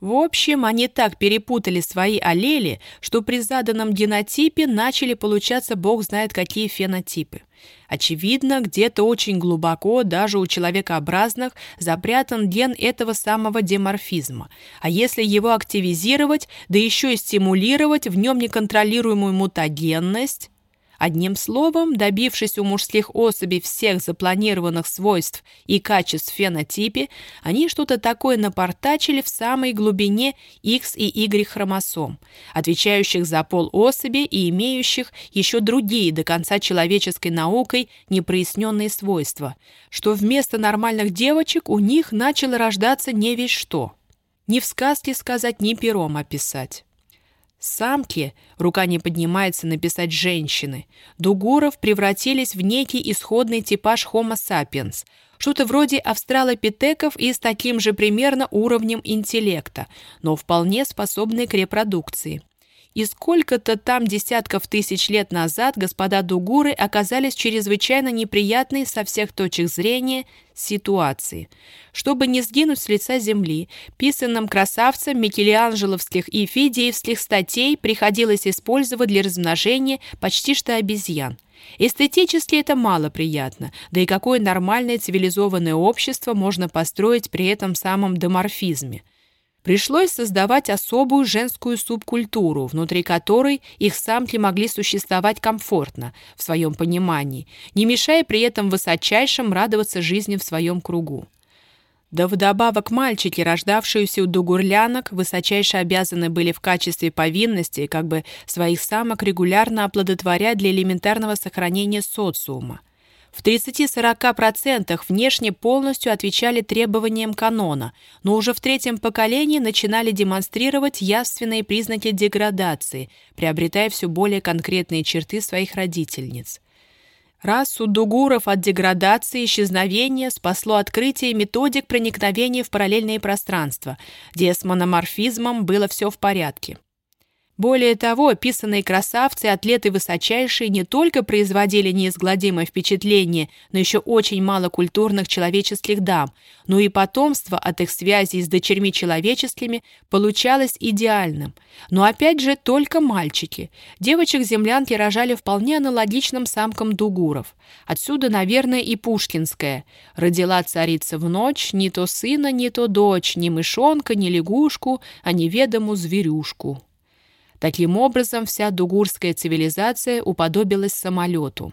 В общем, они так перепутали свои аллели, что при заданном генотипе начали получаться бог знает какие фенотипы. Очевидно, где-то очень глубоко, даже у человекообразных, запрятан ген этого самого деморфизма. А если его активизировать, да еще и стимулировать в нем неконтролируемую мутагенность, Одним словом, добившись у мужских особей всех запланированных свойств и качеств фенотипе, они что-то такое напортачили в самой глубине X и Y хромосом, отвечающих за пол особи и имеющих еще другие до конца человеческой наукой непроясненные свойства, что вместо нормальных девочек у них начало рождаться не весь что. Ни в сказке сказать, ни пером описать. Самки, рука не поднимается написать «женщины», дугуров превратились в некий исходный типаж Homo sapiens, что-то вроде австралопитеков и с таким же примерно уровнем интеллекта, но вполне способные к репродукции и сколько-то там десятков тысяч лет назад господа Дугуры оказались чрезвычайно неприятной со всех точек зрения ситуации. Чтобы не сгинуть с лица земли, писанным красавцам микеланджеловских и фидиевских статей приходилось использовать для размножения почти что обезьян. Эстетически это мало приятно, да и какое нормальное цивилизованное общество можно построить при этом самом доморфизме – Пришлось создавать особую женскую субкультуру, внутри которой их самки могли существовать комфортно, в своем понимании, не мешая при этом высочайшим радоваться жизни в своем кругу. Да вдобавок мальчики, рождавшиеся у дугурлянок, высочайше обязаны были в качестве повинности как бы своих самок регулярно оплодотворять для элементарного сохранения социума в 30-40% внешне полностью отвечали требованиям канона, но уже в третьем поколении начинали демонстрировать явственные признаки деградации, приобретая все более конкретные черты своих родительниц. Расу дугуров от деградации и исчезновения спасло открытие методик проникновения в параллельные пространства, где с мономорфизмом было все в порядке. Более того, описанные красавцы, атлеты высочайшие, не только производили неизгладимое впечатление но еще очень мало культурных человеческих дам, но и потомство от их связей с дочерьми человеческими получалось идеальным. Но опять же, только мальчики. Девочек-землянки рожали вполне аналогичным самкам дугуров. Отсюда, наверное, и пушкинская. Родила царица в ночь ни то сына, ни то дочь, ни мышонка, ни лягушку, а неведому зверюшку. Таким образом, вся дугурская цивилизация уподобилась самолету.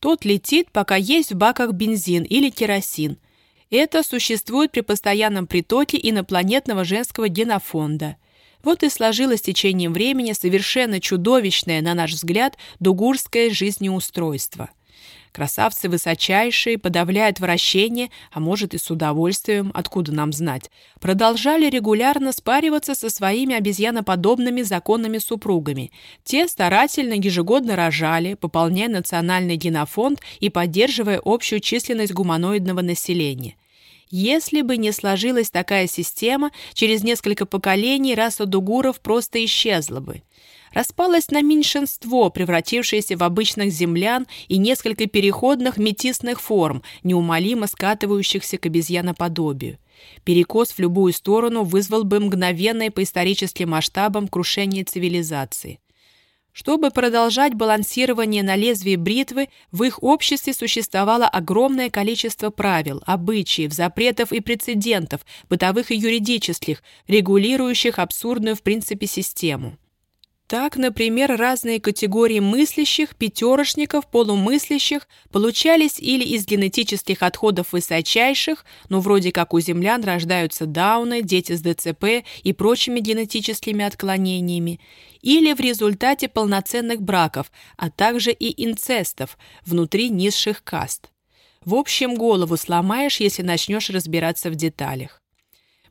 Тот летит, пока есть в баках бензин или керосин. Это существует при постоянном притоке инопланетного женского генофонда. Вот и сложилось течением времени совершенно чудовищное, на наш взгляд, дугурское жизнеустройство – Красавцы высочайшие, подавляют вращение, а может и с удовольствием, откуда нам знать, продолжали регулярно спариваться со своими обезьяноподобными законными супругами. Те старательно ежегодно рожали, пополняя национальный генофонд и поддерживая общую численность гуманоидного населения. Если бы не сложилась такая система, через несколько поколений раса дугуров просто исчезла бы распалось на меньшинство, превратившееся в обычных землян и несколько переходных метисных форм, неумолимо скатывающихся к обезьяноподобию. Перекос в любую сторону вызвал бы мгновенное по историческим масштабам крушение цивилизации. Чтобы продолжать балансирование на лезвии бритвы, в их обществе существовало огромное количество правил, обычаев, запретов и прецедентов, бытовых и юридических, регулирующих абсурдную в принципе систему. Так, например, разные категории мыслящих, пятерошников, полумыслящих получались или из генетических отходов высочайших, ну вроде как у землян рождаются дауны, дети с ДЦП и прочими генетическими отклонениями, или в результате полноценных браков, а также и инцестов внутри низших каст. В общем, голову сломаешь, если начнешь разбираться в деталях.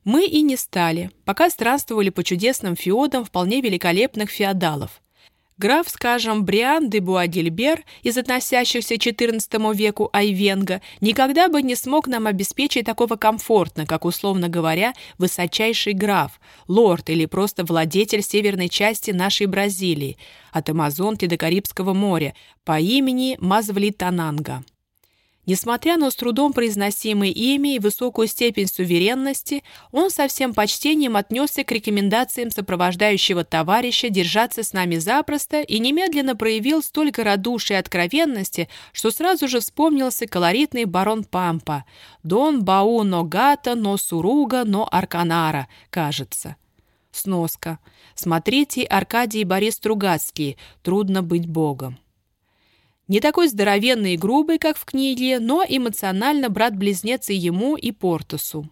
Мы и не стали, пока странствовали по чудесным феодам вполне великолепных феодалов. Граф, скажем, Бриан де Буадильбер из относящихся к XIV веку Айвенга никогда бы не смог нам обеспечить такого комфортно, как, условно говоря, высочайший граф, лорд или просто владетель северной части нашей Бразилии, от Амазонки до Карибского моря, по имени Мазвлитананга. Несмотря на с трудом произносимое имя и высокую степень суверенности, он со всем почтением отнесся к рекомендациям сопровождающего товарища держаться с нами запросто и немедленно проявил столько радушия и откровенности, что сразу же вспомнился колоритный барон Пампа «Дон Бау но Гата, но Суруга, но Арканара», кажется. Сноска. Смотрите Аркадий Борис Стругацкий «Трудно быть богом». Не такой здоровенный и грубый, как в книге, но эмоционально брат-близнец и ему, и Портусу.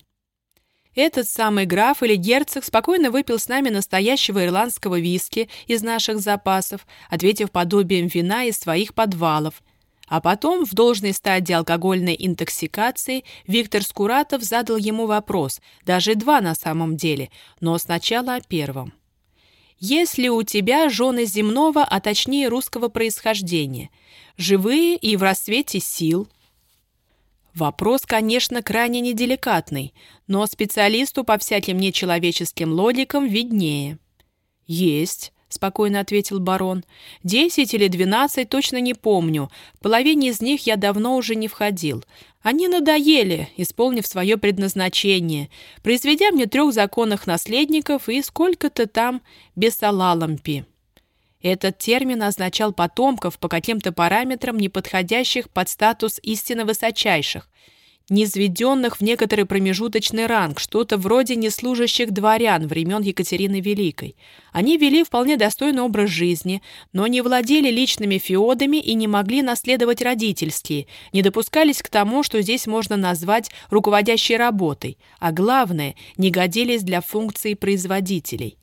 Этот самый граф или герцог спокойно выпил с нами настоящего ирландского виски из наших запасов, ответив подобием вина из своих подвалов. А потом, в должной стадии алкогольной интоксикации, Виктор Скуратов задал ему вопрос, даже два на самом деле, но сначала о первом. «Есть у тебя жены земного, а точнее русского происхождения – живые и в рассвете сил. Вопрос, конечно, крайне неделикатный, но специалисту по всяким нечеловеческим логикам виднее. «Есть», — спокойно ответил барон. «Десять или двенадцать, точно не помню. В половине из них я давно уже не входил. Они надоели, исполнив свое предназначение, произведя мне трех законных наследников и сколько-то там бессалалампи». Этот термин означал потомков по каким-то параметрам, не подходящих под статус истинно высочайших, низведенных в некоторый промежуточный ранг, что-то вроде неслужащих дворян времен Екатерины Великой. Они вели вполне достойный образ жизни, но не владели личными феодами и не могли наследовать родительские, не допускались к тому, что здесь можно назвать руководящей работой, а главное, не годились для функций производителей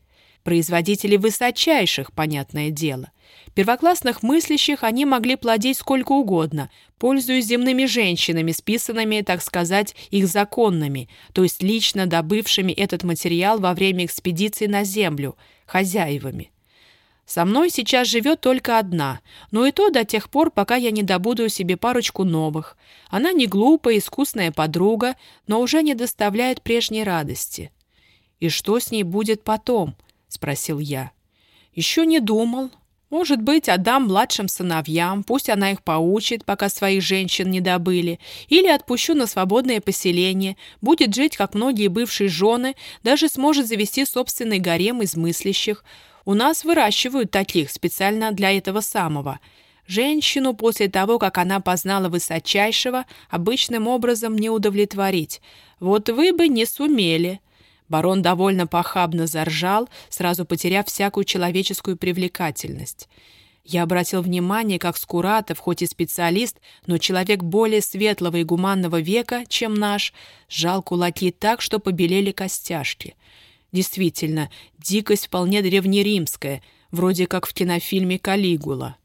производители высочайших, понятное дело. Первоклассных мыслящих они могли плодить сколько угодно, пользуясь земными женщинами, списанными, так сказать, их законными, то есть лично добывшими этот материал во время экспедиции на Землю, хозяевами. Со мной сейчас живет только одна, но и то до тех пор, пока я не добуду себе парочку новых. Она не глупая, искусная подруга, но уже не доставляет прежней радости. И что с ней будет потом? Спросил я. «Еще не думал. Может быть, отдам младшим сыновьям, пусть она их поучит, пока своих женщин не добыли, или отпущу на свободное поселение, будет жить, как многие бывшие жены, даже сможет завести собственный гарем из мыслящих. У нас выращивают таких специально для этого самого». Женщину после того, как она познала высочайшего, обычным образом не удовлетворить. Вот вы бы не сумели. Барон довольно похабно заржал, сразу потеряв всякую человеческую привлекательность. Я обратил внимание, как Скуратов, хоть и специалист, но человек более светлого и гуманного века, чем наш, сжал кулаки так, что побелели костяшки. Действительно, дикость вполне древнеримская, вроде как в кинофильме «Калигула».